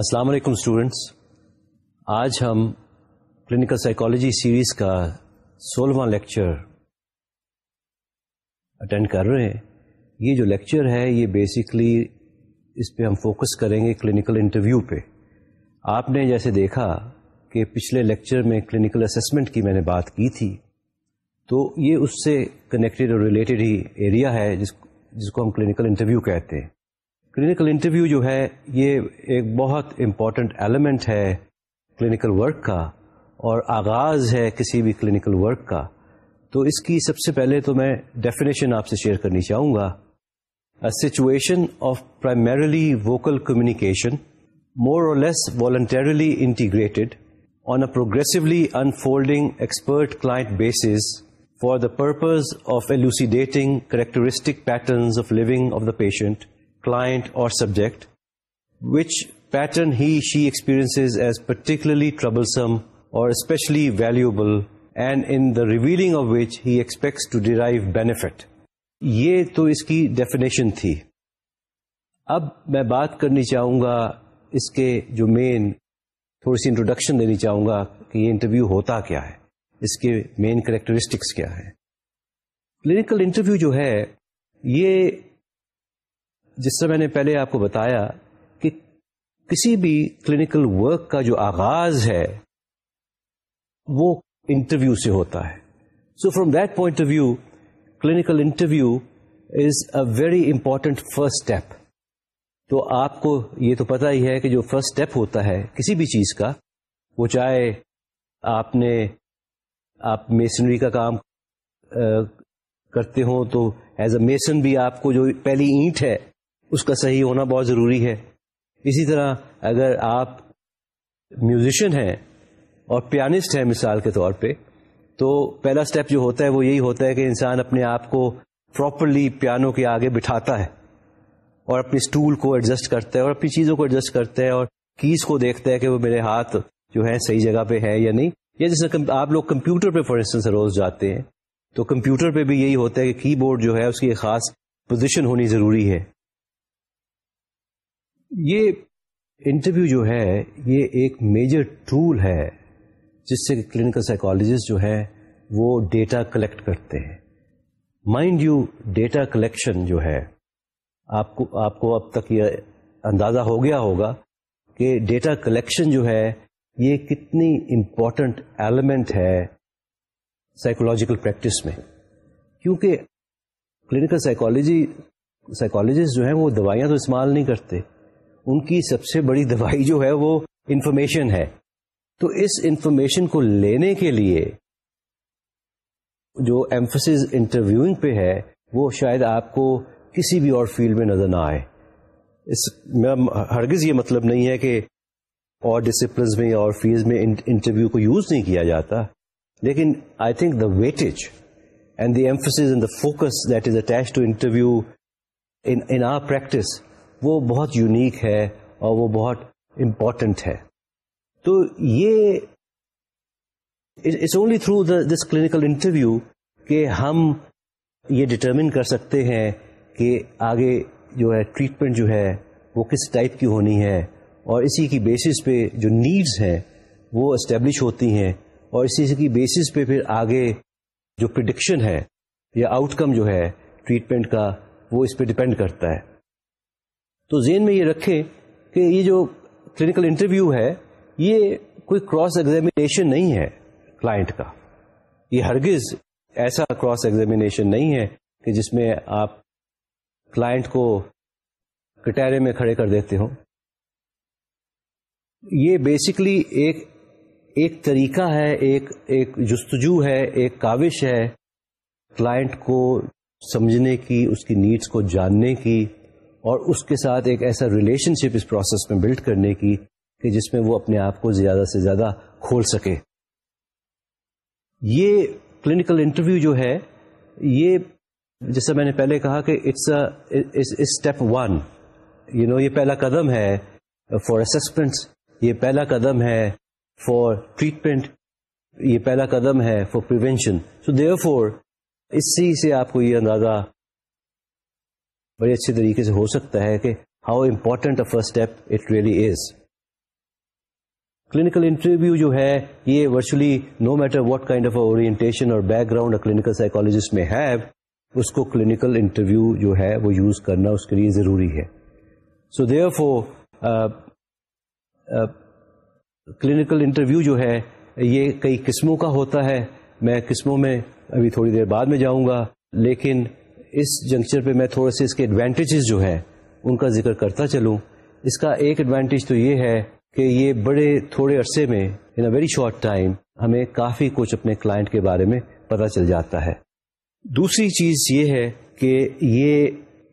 السلام علیکم اسٹوڈینٹس آج ہم کلینکل سائیکالوجی سیریز کا سولہواں لیکچر اٹینڈ کر رہے ہیں۔ یہ جو لیکچر ہے، یہ بیسکلی اس پہ ہم فوکس کریں گے کلینکل انٹرویو پہ۔ آپ نے جیسے دیکھا کہ پچھلے لیکچر میں کلینکل اسسمنٹ کی میں نے بات کی تھی، تو یہ اس سے کنیکٹڈ اور ریلیٹڈ ہی ایریا ہے جس جس کو ہم کلینکل انٹرویو کہتے ہیں۔ کلینکل انٹرویو جو ہے، یہ ایک بہت امپورٹنٹ ایلیمنٹ ہے کلینکل ورک کا اور آغاز ہے کسی بھی کلینکل ورک کا۔ تو اس کی سب سے پہلے تو میں ڈیفینیشن آپ سے شیئر کرنی چاہوں گا۔ Situation of primarily vocal communication more or less voluntarily integrated on a progressively unfolding expert client bases for the purpose of elucidating characteristic patterns of living of the patient client or subject, which pattern he, she experiences as particularly troublesome or especially valuable, and in the revealing of which he expects to derive benefit. یہ تو اس کی definition تھی اب میں بات کرنی چاہوں گا اس کے جو مین تھوڑی سی انٹروڈکشن دینی چاہوں گا کہ یہ انٹرویو ہوتا کیا ہے اس کے مین کریکٹرسٹکس کیا ہے کلینکل انٹرویو جو ہے یہ جس سے میں نے پہلے آپ کو بتایا کہ کسی بھی کلینکل ورک کا جو آغاز ہے، وہ انٹرویو سے ہوتا ہے۔ So from that point of view clinical interview is a very important first step تو آپ کو یہ تو پتا ہی ہے کہ جو فرسٹ اسٹیپ ہوتا ہے کسی بھی چیز کا، وہ چاہے آپ نے آپ میسنری کا کام کرتے ہوں تو ایز اے میسن بھی آپ کو جو پہلی اینٹ ہے اس کا صحیح ہونا بہت ضروری ہے۔ اسی طرح اگر آپ میوزیشین ہیں اور پیانسٹ ہیں مثال کے طور پہ، تو پہلا سٹیپ جو ہوتا ہے وہ یہی ہوتا ہے کہ انسان اپنے آپ کو پراپرلی پیانو کے آگے بٹھاتا ہے اور اپنی اسٹول کو ایڈجسٹ کرتا ہے اور اپنی چیزوں کو ایڈجسٹ کرتا ہے اور کیز کو دیکھتا ہے کہ وہ میرے ہاتھ جو ہے صحیح جگہ پہ ہے یا نہیں۔ یا جیسے آپ لوگ کمپیوٹر پہ فار انسٹنس روز جاتے ہیں، تو کمپیوٹر پہ بھی یہی ہوتا ہے کہ کی بورڈ جو ہے اس کی ایک خاص پوزیشن ہونی ضروری ہے۔ یہ انٹرویو جو ہے، یہ ایک میجر ٹول ہے جس سے کلینکل سائیکالوجسٹ جو ہے وہ ڈیٹا کلیکٹ کرتے ہیں۔ مائنڈ یو، ڈیٹا کلیکشن جو ہے، آپ کو آپ کو اب تک یہ اندازہ ہو گیا ہوگا کہ ڈیٹا کلیکشن جو ہے، یہ کتنی امپورٹنٹ ایلیمنٹ ہے سائیکولوجیکل پریکٹس میں۔ کیونکہ کلینکل سائیکالوجی، سائیکالوجسٹ جو ہیں، وہ دوائیاں تو استعمال نہیں کرتے۔ ان کی سب سے بڑی دوائی جو ہے وہ انفارمیشن ہے۔ تو اس انفارمیشن کو لینے کے لیے جو ایمفس انٹرویوئنگ پہ ہے، وہ شاید آپ کو کسی بھی اور فیلڈ میں نظر نہ آئے۔ اس میں ہرگز یہ مطلب نہیں ہے کہ اور ڈسپلنس میں اور فیلڈ میں انٹرویو کو یوز نہیں کیا جاتا۔ لیکن I think the weightage and the emphasis the focus that is attach to interview in our practice وہ بہت یونیک ہے اور وہ بہت امپورٹنٹ ہے۔ تو یہ it's only through this clinical interview کہ ہم یہ ڈٹرمن کر سکتے ہیں کہ آگے جو ہے ٹریٹمنٹ جو ہے وہ کس ٹائپ کی ہونی ہے اور اسی کی بیسس پہ جو نیڈز ہیں وہ اسٹیبلش ہوتی ہیں اور اسی کی بیسس پہ پھر آگے جو پرڈکشن ہے یا آؤٹ کم جو ہے ٹریٹمنٹ کا وہ اس پہ ڈپینڈ کرتا ہے۔ تو ذہن میں یہ رکھیں کہ یہ جو کلینکل انٹرویو ہے، یہ کوئی کراس ایگزامینیشن نہیں ہے کلائنٹ کا۔ یہ ہرگز ایسا کراس ایگزامینیشن نہیں ہے کہ جس میں آپ کلائنٹ کو کٹہرے میں کھڑے کر دیتے ہو یہ بیسکلی ایک ایک طریقہ ہے، ایک ایک جستجو ہے، ایک کاوش ہے کلائنٹ کو سمجھنے کی، اس کی نیڈس کو جاننے کی۔ اور اس کے ساتھ ایک ایسا ریلیشن شپ اس پروسیس میں بلڈ کرنے کی کہ جس میں وہ اپنے آپ کو زیادہ سے زیادہ کھول سکے۔ یہ کلینکل انٹرویو جو ہے، یہ جیسے میں نے پہلے کہا کہ it's step one you know یہ پہلا قدم ہے فار اسسمنٹ یہ پہلا قدم ہے فار ٹریٹمنٹ یہ پہلا قدم ہے for prevention so therefore اسی سے آپ کو یہ اندازہ بڑے اچھے طریقے سے ہو سکتا ہے کہ how important first step it really is clinical interview جو ہے، یہ virtually no matter what kind of orientation or background clinical psychologist میں ہیو اس کو کلینکل انٹرویو جو ہے، وہ یوز کرنا اس کے لیے ضروری ہے. So therefore clinical interview جو ہے، یہ کئی قسموں کا ہوتا ہے. میں قسموں میں ابھی تھوڑی دیر بعد میں جاؤں گا، لیکن اس جنکچر پہ میں تھوڑے سے اس کے ایڈوانٹیجز جو ہے ان کا ذکر کرتا چلوں۔ اس کا ایک ایڈوانٹیج تو یہ ہے کہ یہ بڑے تھوڑے عرصے میں in a very short time ہمیں کافی کچھ اپنے کلائنٹ کے بارے میں پتہ چل جاتا ہے۔ دوسری چیز یہ ہے کہ یہ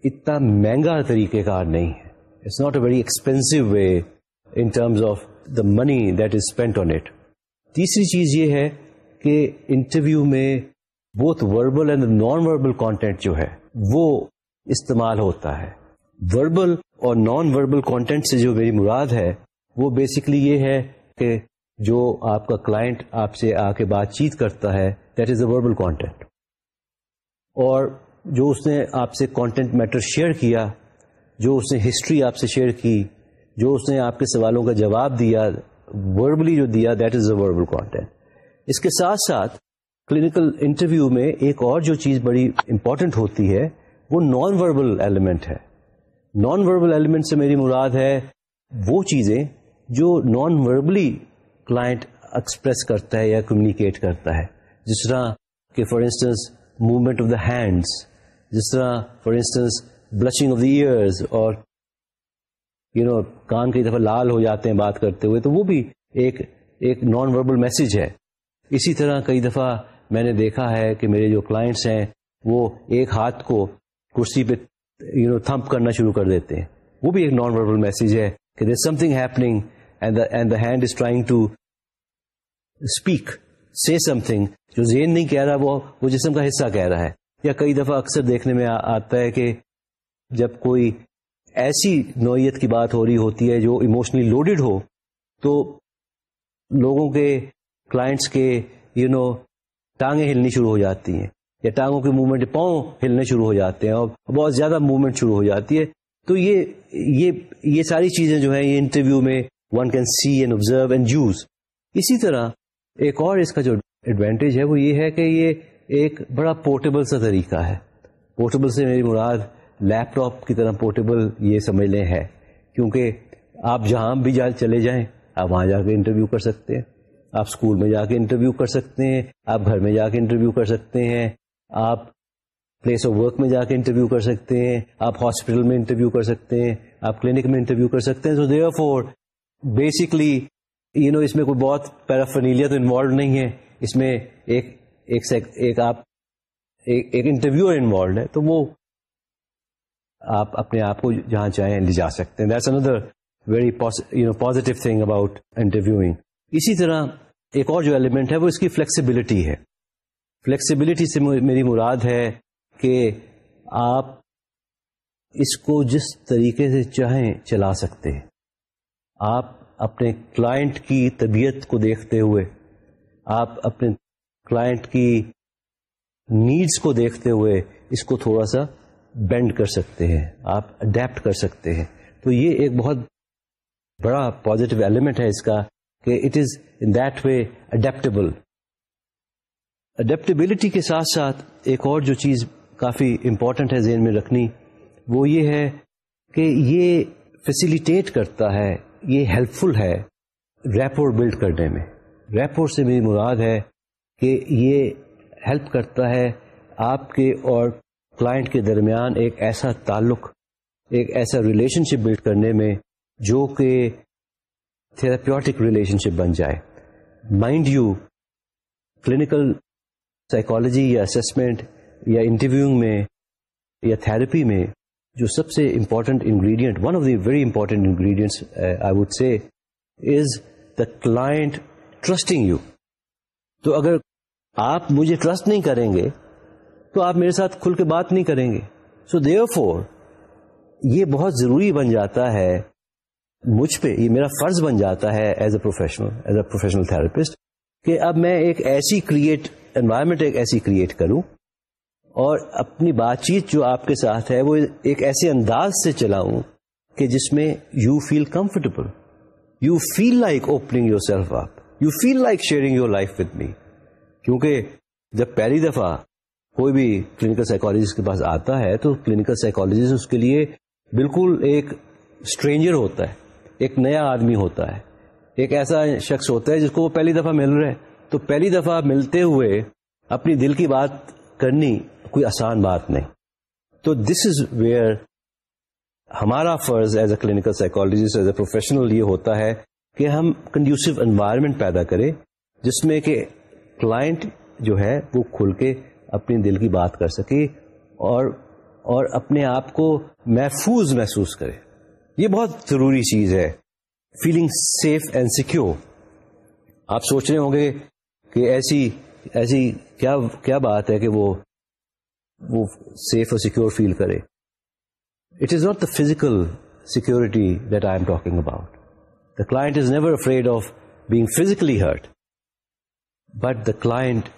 اتنا مہنگا طریقہ کار نہیں ہے۔ It's not a very expensive way in terms of the money that is spend on it تیسری چیز یہ ہے کہ انٹرویو میں both verbal and non verbal content جو ہے، وہ استعمال ہوتا ہے۔ وربل اور نان وربل کانٹینٹ سے جو میری مراد ہے، وہ بیسکلی یہ ہے کہ جو آپ کا کلائنٹ آپ سے آ کے بات چیت کرتا ہے that is a verbal content اور جو اس نے آپ سے کانٹینٹ میٹر شیئر کیا، جو اس نے ہسٹری آپ سے شیئر کی، جو اس نے آپ کے سوالوں کا جواب دیا وربلی جو دیا that is a verbal content اس کے ساتھ ساتھ کلینکل انٹرویو میں ایک اور جو چیز بڑی امپورٹنٹ ہوتی ہے، وہ نان وربل ایلیمنٹ ہے۔ نان وربل ایلیمنٹ سے میری مراد ہے وہ چیزیں جو نان وربلی کلائنٹ ایکسپریس کرتا ہے یا کمیونیکیٹ کرتا ہے۔ جس طرح کہ for instance movement of the hands جس طرح for instance blushing of the ears or you know کان کئی دفعہ لال ہو جاتے ہیں بات کرتے ہوئے، تو وہ بھی ایک ایک نان وربل میسج ہے۔ اسی طرح کئی دفعہ میں نے دیکھا ہے کہ میرے جو کلائنٹس ہیں، وہ ایک ہاتھ کو کرسی پہ یو نو تھمپ کرنا شروع کر دیتے ہیں۔ وہ بھی ایک نان وربل میسج ہے کہ there something happening and the hand is trying to speak see something جو زین نہیں کہہ رہا، وہ وہ جسم کا حصہ کہہ رہا ہے۔ یا کئی دفعہ اکثر دیکھنے میں آتا ہے کہ جب کوئی ایسی نوعیت کی بات ہو رہی ہوتی ہے جو ایموشنلی لوڈیڈ ہو، تو لوگوں کے کلائنٹس کے یو نو ٹانگیں ہلنی شروع ہو جاتی ہیں یا ٹانگوں کے موومنٹ پاؤں ہلنے شروع ہو جاتے ہیں اور بہت زیادہ موومنٹ شروع ہو جاتی ہے۔ تو یہ یہ یہ ساری چیزیں جو ہیں، یہ انٹرویو میں one can see and observe and use اسی طرح ایک اور اس کا جو ایڈوانٹیج ہے وہ یہ ہے کہ یہ ایک بڑا پورٹیبل سا طریقہ ہے۔ پورٹیبل سے میری مراد لیپ ٹاپ کی طرح پورٹیبل یہ سمجھ لیں ہے کیونکہ آپ جہاں بھی جا چلے جائیں، آپ وہاں جا کے انٹرویو کر سکتے ہیں۔ آپ اسکول میں جا کے انٹرویو کر سکتے ہیں، آپ گھر میں جا کے انٹرویو کر سکتے ہیں، آپ پلیس آف ورک میں جا کے انٹرویو کر سکتے ہیں، آپ ہاسپٹل میں انٹرویو کر سکتے ہیں، آپ کلینک میں انٹرویو کر سکتے ہیں۔ So therefore basically you know اس میں کوئی بہت پیرافنیلیا تو انوالو نہیں ہے۔ اس میں ایک ایک ایک آپ، ایک انٹرویو انوالوڈ ہے۔ تو وہ آپ اپنے آپ کو جہاں چاہیں لے جا سکتے ہیں۔ That's another very you know positive thing about interviewing اسی طرح ایک اور جو ایلیمنٹ ہے وہ اس کی فلیکسیبلٹی ہے۔ فلیکسیبلٹی سے میری مراد ہے کہ آپ اس کو جس طریقے سے چاہیں چلا سکتے ہیں۔ آپ اپنے کلائنٹ کی طبیعت کو دیکھتے ہوئے، آپ اپنے کلائنٹ کی نیڈس کو دیکھتے ہوئے اس کو تھوڑا سا بینڈ کر سکتے ہیں، آپ اڈیپٹ کر سکتے ہیں۔ تو یہ ایک بہت بڑا پازیٹیو ایلیمنٹ ہے اس کا۔ کہ it is in that way adaptable adaptability کے ساتھ ساتھ ایک اور جو چیز کافی امپورٹنٹ ہے ذہن میں رکھنی، وہ یہ ہے کہ یہ فیسیلیٹیٹ کرتا ہے، یہ ہیلپ فل ہے ریپور بلڈ کرنے میں۔ ریپور سے میری مراد ہے کہ یہ ہیلپ کرتا ہے آپ کے اور کلائنٹ کے درمیان ایک ایسا تعلق، ایک ایسا ریلیشن شپ بلڈ کرنے میں جو کہ تھراپیوٹک ریلیشن شپ بن جائے۔ مائنڈ یو کلینکل سائیکالوجی یا اسسمنٹ یا انٹرویو میں یا تھراپی میں جو سب سے important ingredient one of the very important ingredients I would say is the client trusting you تو اگر آپ مجھے ٹرسٹ نہیں کریں گے، تو آپ میرے ساتھ کھل کے بات نہیں کریں گے۔ سو دیو فور یہ بہت ضروری بن جاتا ہے مجھ پہ یہ میرا فرض بن جاتا ہے as a professional as a professional therapist کہ اب میں ایک ایسی کریٹ انوائرمنٹ ایک ایسی کریٹ کروں اور اپنی بات چیت جو آپ کے ساتھ ہے وہ ایک ایسے انداز سے چلاؤں کہ جس میں you feel comfortable you feel like opening yourself up you feel like sharing your life with me کیونکہ جب پہلی دفعہ کوئی بھی کلینکل سائیکالوجسٹ کے پاس آتا ہے تو کلینکل سائیکالوجسٹ اس کے لیے بالکل ایک اسٹرینجر ہوتا ہے۔ ایک نیا آدمی ہوتا ہے۔ ایک ایسا شخص ہوتا ہے جس کو وہ پہلی دفعہ مل رہے تو پہلی دفعہ ملتے ہوئے اپنی دل کی بات کرنی کوئی آسان بات نہیں۔ تو دس از ویئر ہمارا فرض as a clinical psychologist as a professional یہ ہوتا ہے کہ ہم کنڈیوسو انوائرمنٹ پیدا کریں جس میں کہ کلائنٹ جو ہے وہ کھل کے اپنی دل کی بات کر سکے اور اور اپنے آپ کو محفوظ محسوس کرے۔ یہ بہت ضروری چیز ہے فیلنگ سیف اینڈ سیکور آپ سوچ رہے ہوں گے کہ ایسی ایسی کیا کیا بات ہے کہ وہ وہ سیف اور سیکور فیل کرے۔ It is not the physical security that I am talking about the client is never afraid of being physically hurt but the client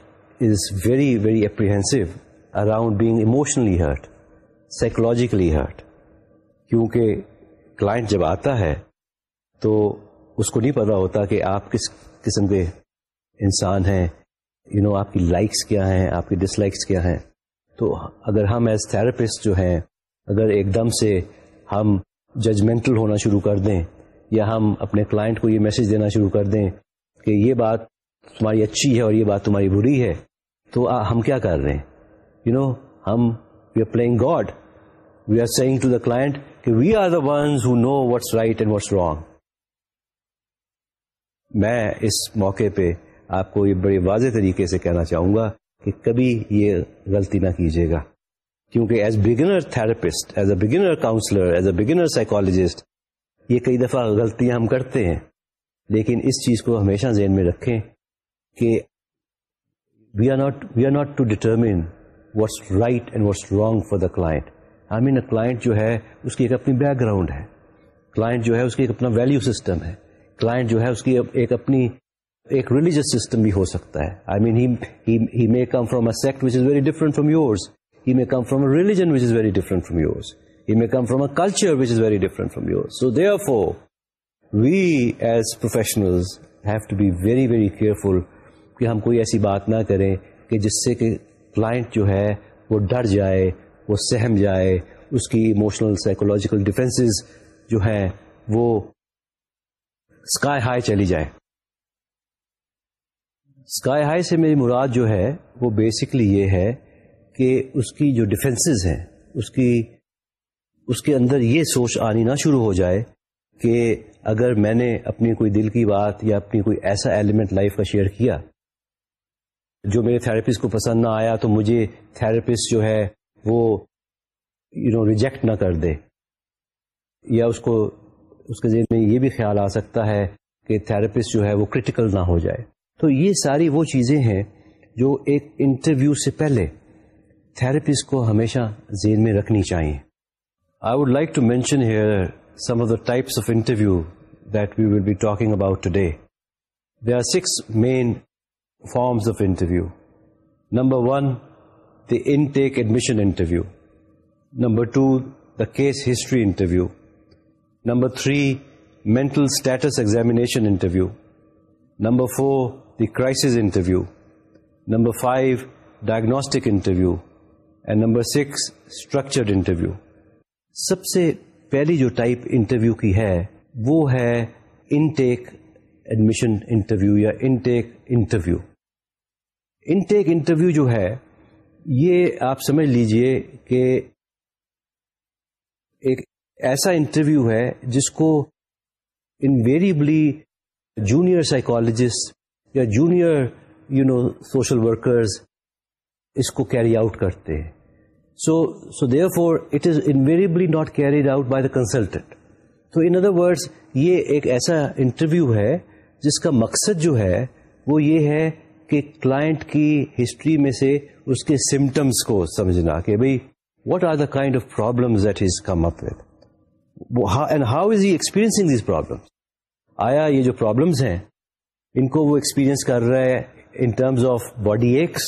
is very very apprehensive around being emotionally hurt psychologically hurt کیونکہ client جب آتا ہے تو اس کو نہیں پتا ہوتا کہ آپ کس قسم کے انسان ہیں یو نو آپ کی لائکس کیا ہیں، آپ کی ڈس لائکس کیا ہیں۔ تو اگر ہم ایز تھراپسٹ جو ہیں، اگر ایک دم سے ہم ججمنٹل ہونا شروع کر دیں یا ہم اپنے کلائنٹ کو یہ میسج دینا شروع کر دیں کہ یہ بات تمہاری اچھی ہے اور یہ بات تمہاری بری ہے، تو ہم کیا کر رہے ہیں؟ یو نو ہم we are playing God we are saying to the client کہ we are the ones who know what's right and what's wrong میں اس موقع پہ آپ کو یہ بڑے واضح طریقے سے کہنا چاہوں گا کہ کبھی یہ غلطی نہ کیجیے گا. کیونکہ as beginner therapist as a beginner counsellor as a beginner psychologist یہ کئی دفعہ غلطیاں ہم کرتے ہیں. لیکن اس چیز کو ہمیشہ ذہن میں رکھیں کہ we are not we are not to determine what's right and what's wrong for the client I mean a client جو ہے، اس کی ایک اپنی بیک گراؤنڈ ہے۔ کلائنٹ جو ہے، اس کی ایک اپنا ویلو سسٹم ہے۔ کلائنٹ جو ہے، اس کی ایک اپنی ایک ریلیجیس سسٹم بھی ہو سکتا ہے۔ I mean he may come from a sect which is very different from yours he may come from a religion which is very different from yours he may come from a culture which is very different from yours so therefore we as professional have to be very very careful کہ ہم کوئی ایسی بات نہ کریں کہ جس سے کہ کلائنٹ جو ہے، وہ ڈر جائے وہ سہم جائے، اس کی ایموشنل سائیکولوجیکل ڈیفینسز جو ہیں، وہ اسکائی ہائی چلی جائے اسکائی ہائی سے میری مراد جو ہے، وہ بیسکلی یہ ہے کہ اس کی جو ڈیفینسز ہیں، اس کی، اس کے اندر یہ سوچ آنی نہ شروع ہو جائے کہ اگر میں نے اپنی کوئی دل کی بات یا اپنی کوئی ایسا ایلیمنٹ لائف کا شیئر کیا جو میرے تھراپسٹ کو پسند نہ آیا تو مجھے تھراپسٹ جو ہے وہ یو نو ریجیکٹ نہ کر دے یا اس کو، اس کے ذہن میں یہ بھی خیال آ سکتا ہے کہ تھراپسٹ جو ہے وہ کریٹیکل نہ ہو جائے۔ تو یہ ساری وہ چیزیں ہیں جو ایک انٹرویو سے پہلے تھراپسٹ کو ہمیشہ ذہن میں رکھنی چاہیے۔ I would like to mention here some of the types of interview that we will be talking about today they are six main forms of interview number one the intake admission interview number two the case history interview number three mental status examination interview number four the crisis interview number five diagnostic interview and number six structured interview سب سے پہلی جو type interview کی ہے وہ ہے intake admission interview یا intake interview intake interview جو ہے یہ آپ سمجھ لیجیے کہ ایک ایسا انٹرویو ہے جس کو انویریبلی جونیئر سائیکالوجسٹ یا junior you know social workers اس کو کیری آؤٹ کرتے ہیں. So so therefore it is invariably not carried out by the consultant تو ان ادر ورڈس یہ ایک ایسا انٹرویو ہے جس کا مقصد جو ہے وہ یہ ہے کہ کلائنٹ کی ہسٹری میں سے اس کے سمٹمس کو سمجھنا کہ بھائی what are the kind of problem that is come up and how is he experiencing these problem آیا یہ جو پرابلمس ہیں، ان کو وہ ایکسپیرینس کر رہا ہے in terms of body x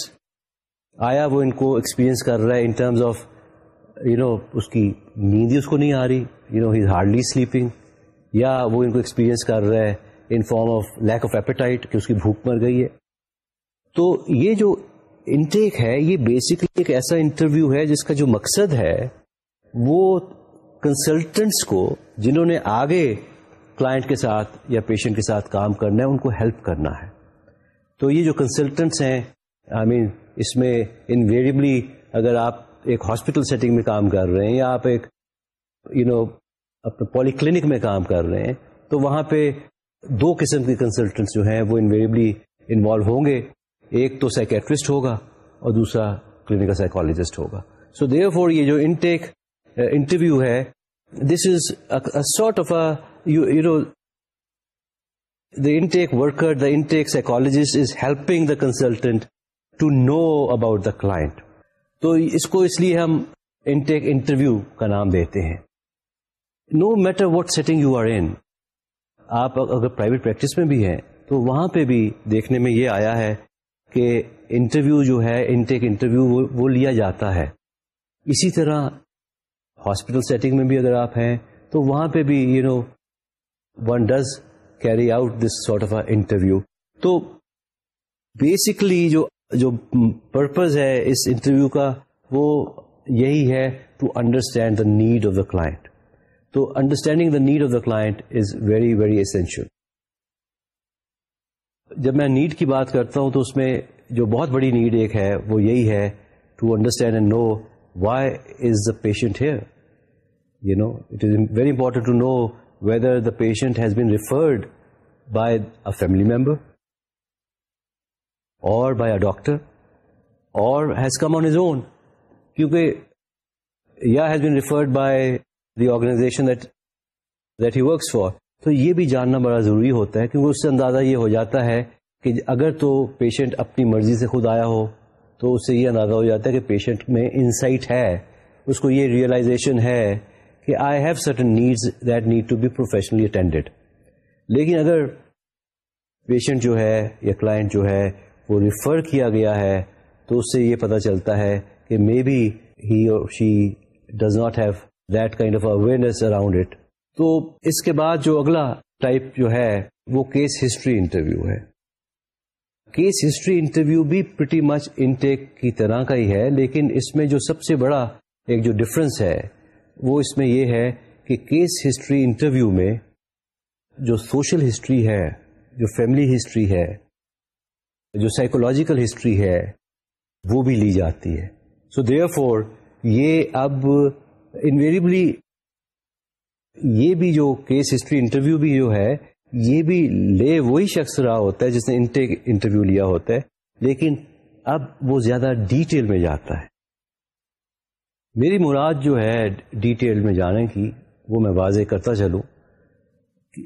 آیا وہ ان کو ایکسپیرینس کر رہا ہے in terms of you know اس کی نیند ہی اس کو نہیں آ رہی یو نو ہی ہارڈلی سلیپنگ یا وہ ان کو ایکسپیرئنس کر رہا ہے in form of lack of appetite کہ اس کی بھوک مر گئی ہے؟ تو یہ جو انٹیک ہے، یہ بیسکلی ایک ایسا انٹرویو ہے جس کا جو مقصد ہے وہ کنسلٹنٹس کو جنہوں نے آگے کلائنٹ کے ساتھ یا پیشنٹ کے ساتھ کام کرنا ہے، ان کو ہیلپ کرنا ہے۔ تو یہ جو کنسلٹنٹس ہیں آئی مین اس میں انویریبلی اگر آپ ایک ہاسپٹل سیٹنگ میں کام کر رہے ہیں یا آپ ایک یو نو اپنے پولی کلینک میں کام کر رہے ہیں، تو وہاں پہ دو قسم کے کنسلٹنٹس جو ہیں وہ انویریبلی انوالو ہوں گے۔ ایک تو سائکیٹرسٹ ہوگا اور دوسرا کلینکل سائیکولوجسٹ ہوگا۔ سو دیئر فور یہ جو انٹیک انٹرویو uh, ہے this is sort of you know the intake worker the intake psychologist is helping the consultant to know about the client تو اس کو اس لیے ہم انٹیک انٹرویو کا نام دیتے ہیں۔ No matter what setting you are in آپ اگر پرائیویٹ پریکٹس میں بھی ہیں، تو وہاں پہ بھی دیکھنے میں یہ آیا ہے کہ انٹرویو جو ہے انٹیک انٹرویو وہ لیا جاتا ہے۔ اسی طرح ہاسپٹل سیٹنگ میں بھی اگر آپ ہیں، تو وہاں پہ بھی you know one does carry out this sort of interview تو بیسکلی جو جو پرپز ہے اس انٹرویو کا، وہ یہی ہے to understand the need of the client تو understanding the need of the client is very very essential جب میں نیڈ کی بات کرتا ہوں تو اس میں جو بہت بڑی نیڈ ایک ہے، وہ یہی ہے to understand and know why is the patient here you know it is very important to know whether the patient has been referred by a family member or by a doctor or has come on his own کیونکہ یا has been referred by the organization that he works for تو یہ بھی جاننا بڑا ضروری ہوتا ہے کیونکہ اس سے اندازہ یہ ہو جاتا ہے کہ اگر تو پیشنٹ اپنی مرضی سے خود آیا ہو، تو اس سے یہ اندازہ ہو جاتا ہے کہ پیشنٹ میں انسائٹ ہے، اس کو یہ ریئلائزیشن ہے کہ I have certain needs that need to be professionally attended لیکن اگر پیشنٹ جو ہے یا کلائنٹ جو ہے وہ ریفر کیا گیا ہے، تو اس سے یہ پتہ چلتا ہے کہ may be he or she does not have that kind of awareness around it تو اس کے بعد جو اگلا ٹائپ جو ہے، وہ کیس ہسٹری انٹرویو ہے۔ کیس ہسٹری انٹرویو بھی پریٹی مچ انٹیک کی طرح کا ہی ہے، لیکن اس میں جو سب سے بڑا ایک جو ڈفرنس ہے، وہ اس میں یہ ہے کہ کیس ہسٹری انٹرویو میں جو سوشل ہسٹری ہے، جو فیملی ہسٹری ہے، جو سائیکولوجیکل ہسٹری ہے، وہ بھی لی جاتی ہے۔ سو دیئر فور یہ اب انویریبلی یہ بھی جو کیس ہسٹری انٹرویو بھی جو ہے، یہ بھی لے وہی شخص رہا ہوتا ہے جس نے انٹرویو لیا ہوتا ہے، لیکن اب وہ زیادہ ڈیٹیل میں جاتا ہے۔ میری مراد جو ہے ڈیٹیل میں جانے کی، وہ میں واضح کرتا چلوں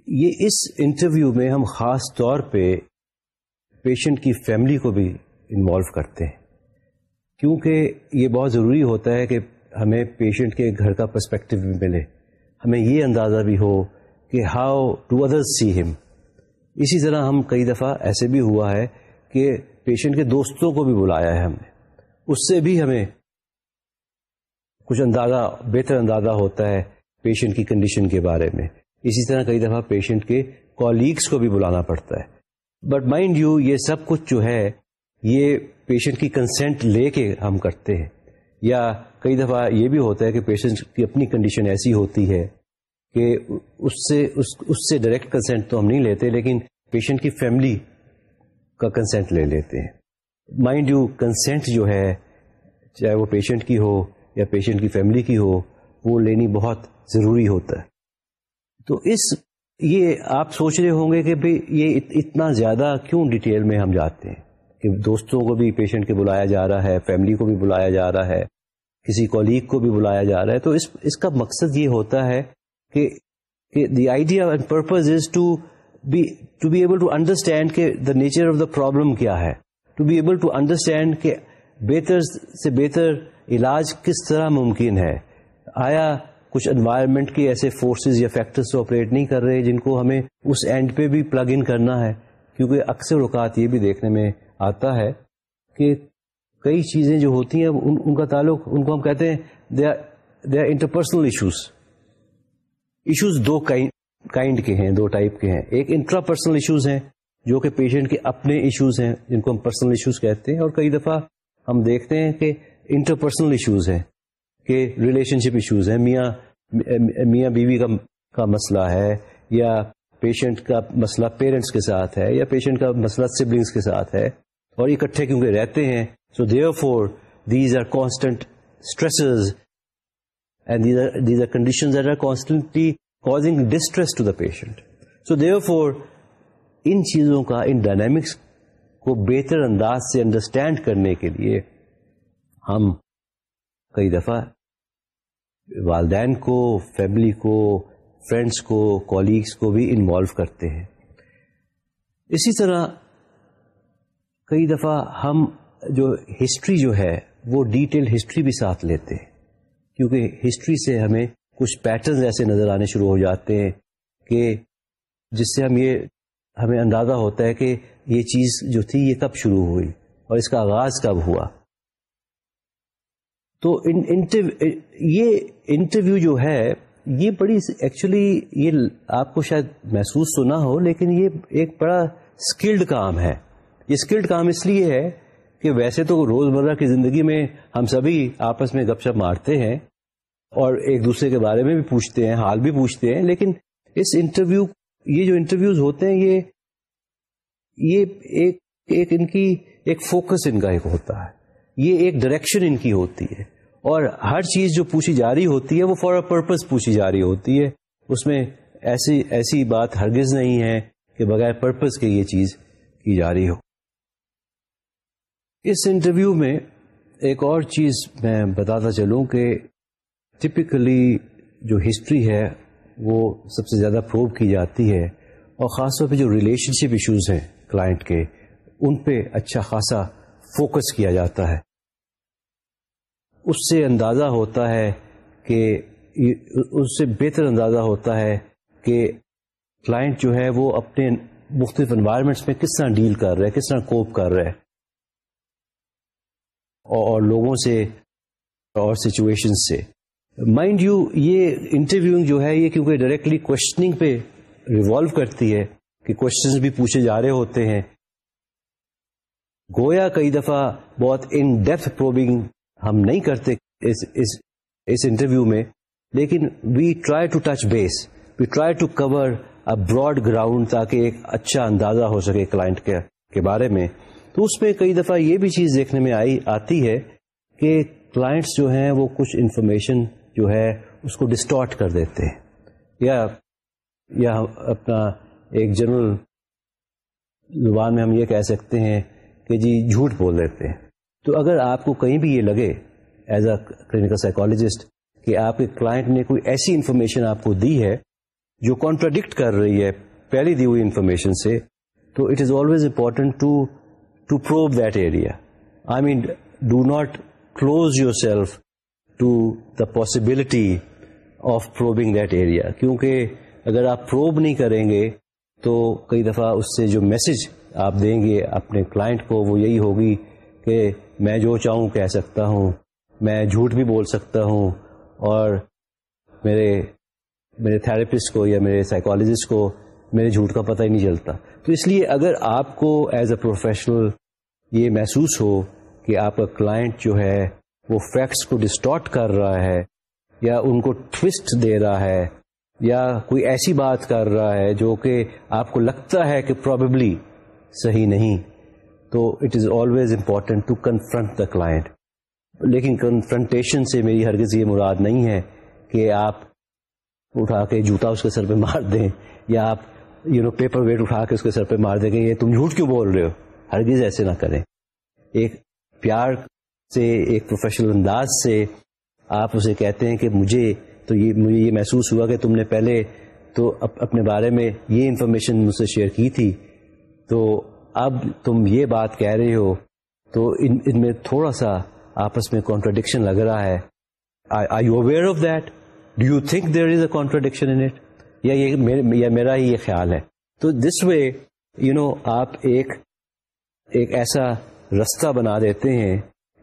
یہ اس انٹرویو میں ہم خاص طور پہ پیشنٹ کی فیملی کو بھی انوالو کرتے ہیں۔ کیونکہ یہ بہت ضروری ہوتا ہے کہ ہمیں پیشنٹ کے گھر کا پرسپیکٹو بھی ملے۔ ہمیں یہ اندازہ بھی ہو کہ ہاؤ ٹو ادر سی ہم اسی طرح ہم کئی دفعہ ایسے بھی ہوا ہے کہ پیشنٹ کے دوستوں کو بھی بلایا ہے ہم نے۔ اس سے بھی ہمیں کچھ اندازہ، بہتر اندازہ ہوتا ہے پیشنٹ کی کنڈیشن کے بارے میں۔ اسی طرح کئی دفعہ پیشنٹ کے کولیگس کو بھی بلانا پڑتا ہے۔ بٹ مائنڈ یو یہ سب کچھ جو ہے، یہ پیشنٹ کی کنسینٹ لے کے ہم کرتے ہیں۔ یا کئی دفعہ یہ بھی ہوتا ہے کہ پیشنٹ کی اپنی کنڈیشن ایسی ہوتی ہے کہ اس سے اس, اس سے ڈائریکٹ کنسینٹ تو ہم نہیں لیتے لیکن پیشنٹ کی فیملی کا کنسینٹ لے لیتے ہیں۔ مائنڈ یو کنسینٹ جو ہے چاہے وہ پیشنٹ کی ہو یا پیشنٹ کی فیملی کی ہو وہ لینی بہت ضروری ہوتا ہے۔ تو اس یہ آپ سوچ رہے ہوں گے کہ بھائی یہ اتنا زیادہ کیوں ڈیٹیل میں ہم جاتے ہیں؟ کہ دوستوں کو بھی پیشنٹ کے بلایا جا رہا ہے فیملی کو بھی بلایا جا رہا ہے۔ کسی کولیگ کو بھی بلایا جا رہا ہے، تو اس اس کا مقصد یہ ہوتا ہے کہ the idea and purpose is to be to be able to understand کہ the nature of the problem کیا ہے۔ To be able to understand کہ بہتر سے بہتر علاج کس طرح ممکن ہے۔ آیا کچھ انوائرمنٹ کے ایسے فورسز یا فیکٹرز آپریٹ نہیں کر رہے جن کو ہمیں اس اینڈ پہ بھی پلگ ان کرنا ہے۔ کیونکہ اکثر اوقات یہ بھی دیکھنے میں آتا ہے کہ کئی چیزیں جو ہوتی ہیں، ان ان کا تعلق، ان کو ہم کہتے ہیں they are interpersonal issues issues do kind کے ہیں، دو ٹائپ کے ہیں۔ ایک انٹرا پرسنل ایشوز ہیں، جو کہ پیشنٹ کے اپنے ایشوز ہیں، جن کو ہم پرسنل ایشوز کہتے ہیں۔ اور کئی دفعہ ہم دیکھتے ہیں کہ انٹر پرسنل ایشوز ہیں، کہ ریلیشن شپ ایشوز ہیں۔ میاں میاں بیوی کا کا مسئلہ ہے، یا پیشنٹ کا مسئلہ پیرنٹس کے ساتھ ہے، یا پیشنٹ کا مسئلہ سبلنگس کے ساتھ ہے۔ اور اکٹھے کیونکہ رہتے ہیں so therefore these are constant stresses and these are condition are constantly causing distress to the patient so therefore ان چیزوں کا، ان ڈائنامکس کو بہتر انداز سے انڈرسٹینڈ کرنے کے لیے ہم کئی دفعہ والدین کو فیملی کو فرینڈس کو کولیگس کو بھی انوالو کرتے ہیں۔ اسی طرح کئی دفعہ ہم جو ہسٹری جو ہے، وہ ڈیٹیل ہسٹری بھی ساتھ لیتے ہیں۔ کیونکہ ہسٹری سے ہمیں کچھ پیٹرنز ایسے نظر آنے شروع ہو جاتے ہیں کہ جس سے ہم یہ، ہمیں اندازہ ہوتا ہے کہ یہ چیز جو تھی یہ کب شروع ہوئی اور اس کا آغاز کب ہوا۔ تو یہ انٹرویو جو ہے، یہ بڑی ایکچولی یہ آپ کو شاید محسوس تو نہ ہو، لیکن یہ ایک بڑا اسکلڈ کام ہے۔ یہ اسکلڈ کام اس لیے ہے کہ ویسے تو روزمرہ کی زندگی میں ہم سبھی آپس میں گپ شپ مارتے ہیں اور ایک دوسرے کے بارے میں بھی پوچھتے ہیں، حال بھی پوچھتے ہیں، لیکن اس انٹرویو، یہ جو انٹرویوز ہوتے ہیں، یہ یہ ایک ایک ان کی ایک فوکس ان کا ایک ہوتا ہے۔ یہ ایک ڈائریکشن ان کی ہوتی ہے۔ اور ہر چیز جو پوچھی جا رہی ہوتی ہے، وہ فار اے پرپز پوچھی جا رہی ہوتی ہے۔ اس میں ایسی ایسی بات ہرگز نہیں ہے کہ بغیر پرپز کے یہ چیز کی جا رہی ہو۔ اس انٹرویو میں ایک اور چیز میں بتاتا چلوں کہ ٹپکلی جو ہسٹری ہے وہ سب سے زیادہ پروو کی جاتی ہے اور خاص طور پہ جو ریلیشن شپ ایشوز ہیں کلائنٹ کے، ان پہ اچھا خاصا فوکس کیا جاتا ہے۔ اس سے اندازہ ہوتا ہے کہ اس سے بہتر اندازہ ہوتا ہے کہ کلائنٹ جو ہے وہ اپنے مختلف انوائرمنٹس میں کس طرح ڈیل کر رہے کس طرح کوپ کر رہے اور لوگوں سے اور سچویشن سے۔ مائنڈ یو یہ انٹرویو جو ہے یہ کیونکہ ڈائریکٹلی کوشچننگ پہ ریوالو کرتی ہے کہ کوشچنز بھی پوچھے جا رہے ہوتے ہیں۔ گویا کئی دفعہ بہت ان ڈیپتھ پروبنگ ہم نہیں کرتے اس اس, اس انٹرویو میں لیکن we try to touch base we try to cover a broad ground تاکہ ایک اچھا اندازہ ہو سکے کلائنٹ کے بارے میں۔ تو اس میں کئی دفعہ یہ بھی چیز دیکھنے میں آئی، آتی ہے کہ کلائنٹس جو ہیں وہ کچھ انفارمیشن جو ہے اس کو ڈسٹارٹ کر دیتے ہیں۔ یا یا اپنا ایک جنرل زبان میں ہم یہ کہہ سکتے ہیں کہ جی جھوٹ بول دیتے ہیں۔ تو اگر آپ کو کہیں بھی یہ لگے ایز اے کلینکل سائیکولوجسٹ کہ آپ کے کلائنٹ نے کوئی ایسی انفارمیشن آپ کو دی ہے جو کانٹراڈکٹ کر رہی ہے پہلی دی ہوئی انفارمیشن سے، تو it is always important to to prove that area I mean do not close yourself to the possibility of probing that area کیونکہ اگر آپ پروب نہیں کریں گے تو کئی دفعہ اس سے جو میسج آپ دیں گے اپنے کلائنٹ کو وہ یہی ہوگی کہ میں جو چاہوں کہہ سکتا ہوں میں جھوٹ بھی بول سکتا ہوں اور میرے میرے تھراپسٹ کو یا میرے سائیکالوجسٹ کو میرے جھوٹ کا پتہ ہی نہیں چلتا۔ تو اس لیے اگر آپ کو ایز اے پروفیشنل یہ محسوس ہو کہ آپ کا کلائنٹ جو ہے وہ فیکٹس کو ڈسٹارٹ کر رہا ہے یا ان کو ٹوسٹ دے رہا ہے یا کوئی ایسی بات کر رہا ہے جو کہ آپ کو لگتا ہے کہ پروبیبلی صحیح نہیں، تو it is always important to confront the client لیکن کنفرنٹیشن سے میری ہرگز یہ مراد نہیں ہے کہ آپ اٹھا کے جوتا اس کے سر پہ مار دیں یا آپ یو نو پیپر ویٹ اٹھا کے اس کے سر پہ مار دیں گے یہ تم جھوٹ کیوں بول رہے ہو؟ ہرگز ایسے نہ کریں۔ ایک پیار سے، ایک پروفیشنل انداز سے آپ اسے کہتے ہیں کہ مجھے تو یہ، مجھے یہ محسوس ہوا کہ تم نے پہلے تو اپنے بارے میں یہ انفارمیشن مجھ سے شیئر کی تھی۔ تو اب تم یہ بات کہہ رہے ہو، تو ان ان میں تھوڑا سا آپس میں کانٹرڈکشن لگ رہا ہے۔ I you aware of that do you think there is a contradiction in it یا یہ یا میرا ہی یہ خیال ہے۔ تو دس وے یو نو آپ ایک ایک ایسا رستہ بنا دیتے ہیں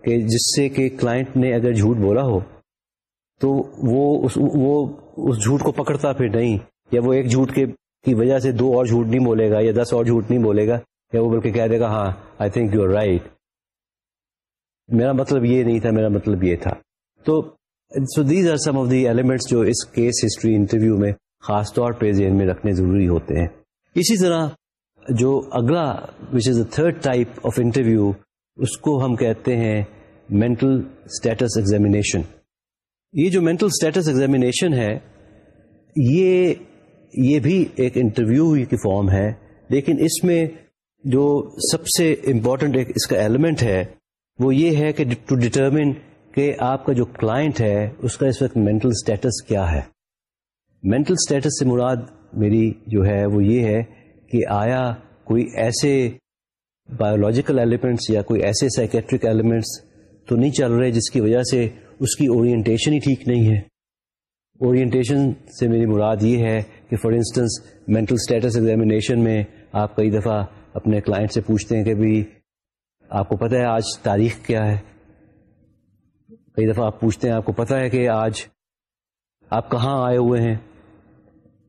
کہ جس سے کہ کلائنٹ نے اگر جھوٹ بولا ہو، تو وہ اس وہ اس جھوٹ کو پکڑتا پھر نہیں، یا وہ ایک جھوٹ کے کی وجہ سے دو اور جھوٹ نہیں بولے گا، یا دس اور جھوٹ نہیں بولے گا، یا وہ بلکہ کہہ دے گا ہاں I think you are right میرا مطلب یہ نہیں تھا، میرا مطلب یہ تھا۔ تو so these are some of the elements جو اس کیس ہسٹری انٹرویو میں خاص طور پہ ذہن میں رکھنے ضروری ہوتے ہیں۔ اسی طرح جو اگلا which is a third type of interview اس کو ہم کہتے ہیں مینٹل اسٹیٹس ایگزامینیشن یہ جو مینٹل اسٹیٹس ایگزامینیشن ہے، یہ یہ بھی ایک انٹرویو کی فارم ہے، لیکن اس میں جو سب سے امپورٹنٹ ایک اس کا ایلیمنٹ ہے، وہ یہ ہے کہ ٹو ڈٹرمن کہ آپ کا جو کلائنٹ ہے، اس کا اس وقت مینٹل اسٹیٹس کیا ہے۔ مینٹل اسٹیٹس سے مراد میری جو ہے وہ یہ ہے کہ آیا کوئی ایسے بایولوجیکل ایلیمنٹس یا کوئی ایسے سائکیٹرک ایلیمنٹس تو نہیں چل رہے جس کی وجہ سے اس کی اورینٹیشن ہی ٹھیک نہیں ہے۔ اورینٹیشن سے میری مراد یہ ہے کہ for instance mental status examination میں آپ کئی دفعہ اپنے کلائنٹ سے پوچھتے ہیں کہ بھی آپ کو پتہ ہے آج تاریخ کیا ہے؟ کئی دفعہ آپ پوچھتے ہیں آپ کو پتہ ہے کہ آج آپ کہاں آئے ہوئے ہیں؟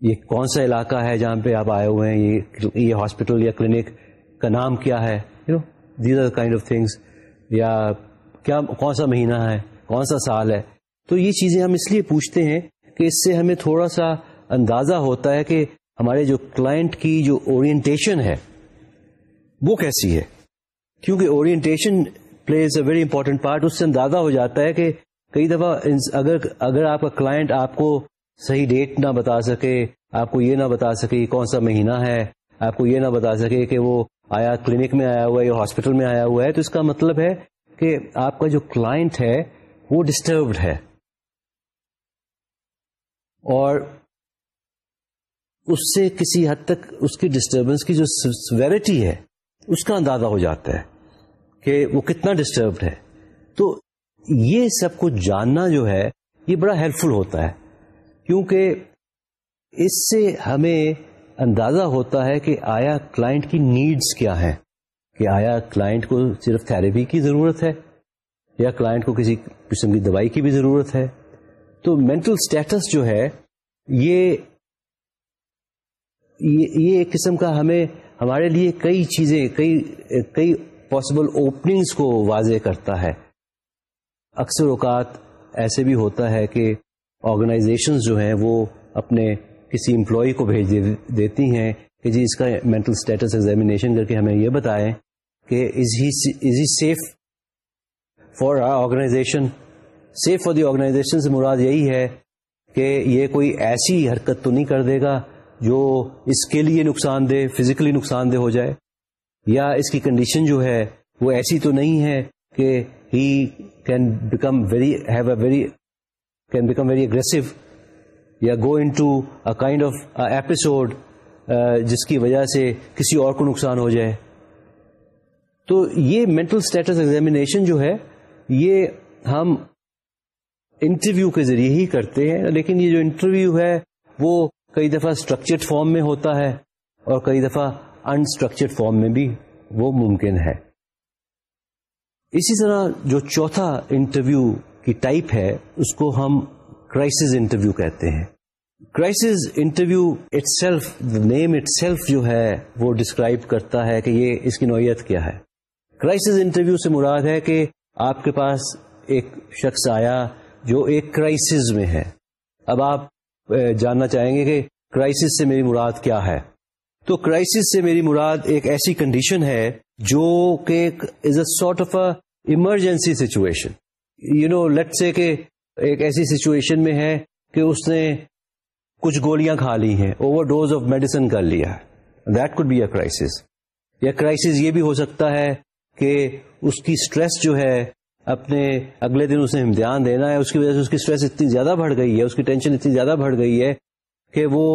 یہ کون سا علاقہ ہے جہاں پہ آپ آئے ہوئے ہیں؟ یہ ہاسپٹل یا کلینک کا نام کیا ہے؟ You know these are kind of things یا کیا کون سا مہینہ ہے؟ کون سا سال ہے؟ تو یہ چیزیں ہم اس لیے پوچھتے ہیں کہ اس سے ہمیں تھوڑا سا اندازہ ہوتا ہے کہ ہمارے جو کلائنٹ کی جو اورینٹیشن ہے، وہ کیسی ہے؟ کیونکہ orientation plays a very important part اس سے اندازہ ہو جاتا ہے کہ کئی دفعہ اگر اگر آپ کا کلائنٹ آپ کو صحیح ڈیٹ نہ بتا سکے، آپ کو یہ نہ بتا سکے کون سا مہینہ ہے، آپ کو یہ نہ بتا سکے کہ وہ آیا کلینک میں آیا ہوا ہے یا ہاسپٹل میں آیا ہوا ہے، تو اس کا مطلب ہے کہ آپ کا جو کلائنٹ ہے، وہ ڈسٹربڈ ہے۔ اور اس سے کسی حد تک اس کی ڈسٹربنس کی جو سویرٹی ہے، اس کا اندازہ ہو جاتا ہے کہ وہ کتنا ڈسٹربڈ ہے۔ تو یہ سب کچھ جاننا جو ہے، یہ بڑا ہیلپ فل ہوتا ہے۔ کیونکہ اس سے ہمیں اندازہ ہوتا ہے کہ آیا کلائنٹ کی نیڈس کیا ہیں، کہ آیا کلائنٹ کو صرف تھراپی کی ضرورت ہے یا کلائنٹ کو کسی قسم کی دوائی کی بھی ضرورت ہے۔ تو مینٹل اسٹیٹس جو ہے، یہ یہ ایک قسم کا ہمیں، ہمارے لیے کئی چیزیں، کئی کئی پاسبل اوپننگس کو واضح کرتا ہے۔ اکثر اوقات ایسے بھی ہوتا ہے کہ آرگنائزیشن جو ہیں وہ اپنے کسی امپلائی کو بھیج دیتی ہیں کہ جی اس کا مینٹل اسٹیٹس ایگزامینیشن کر کے ہمیں یہ بتائیں کہ is he safe for organization safe for the organization سے مراد یہی ہے کہ یہ کوئی ایسی حرکت تو نہیں کر دے گا جو اس کے لیے نقصان دہ فزیکلی نقصان دہ ہو جائے۔ یا اس کی کنڈیشن جو ہے وہ ایسی تو نہیں ہے کہ he can become very have a very can become very aggressive یا go into kind of episode جس کی وجہ سے کسی اور کو نقصان ہو جائے۔ تو یہ مینٹل اسٹیٹس ایگزامینیشن جو ہے، یہ ہم انٹرویو کے ذریعے ہی کرتے ہیں۔ لیکن یہ جو انٹرویو ہے، وہ کئی دفعہ اسٹرکچرڈ فارم میں ہوتا ہے اور کئی دفعہ انسٹرکچرڈ فارم میں بھی وہ ممکن ہے۔ اسی طرح جو چوتھا انٹرویو کی ٹائپ ہے، اس کو ہم کرائسس انٹرویو کہتے ہیں۔ Crisis interview itself name itself جو ہے، وہ ڈسکرائب کرتا ہے کہ یہ اس کی نوعیت کیا ہے۔ کرائسس انٹرویو سے مراد ہے کہ آپ کے پاس ایک شخص آیا جو ایک کرائسس میں ہے۔ اب آپ جاننا چاہیں گے کہ کرائسس سے میری مراد کیا ہے۔ تو کرائسس سے میری مراد ایک ایسی کنڈیشن ہے جو کہ is a sort of a emergency situation you know let say کہ ایک ایسی سچویشن میں ہے کہ اس نے کچھ گولیاں کھا لی ہیں اوور ڈوز آف میڈیسن کر لیا that could be a crisis یا کرائسس یہ بھی ہو سکتا ہے کہ اس کی اسٹریس جو ہے، اپنے اگلے دن اسے امتحان دینا ہے، اس کی وجہ سے اس کی اسٹریس اتنی زیادہ بڑھ گئی ہے، اس کی ٹینشن اتنی زیادہ بڑھ گئی ہے کہ وہ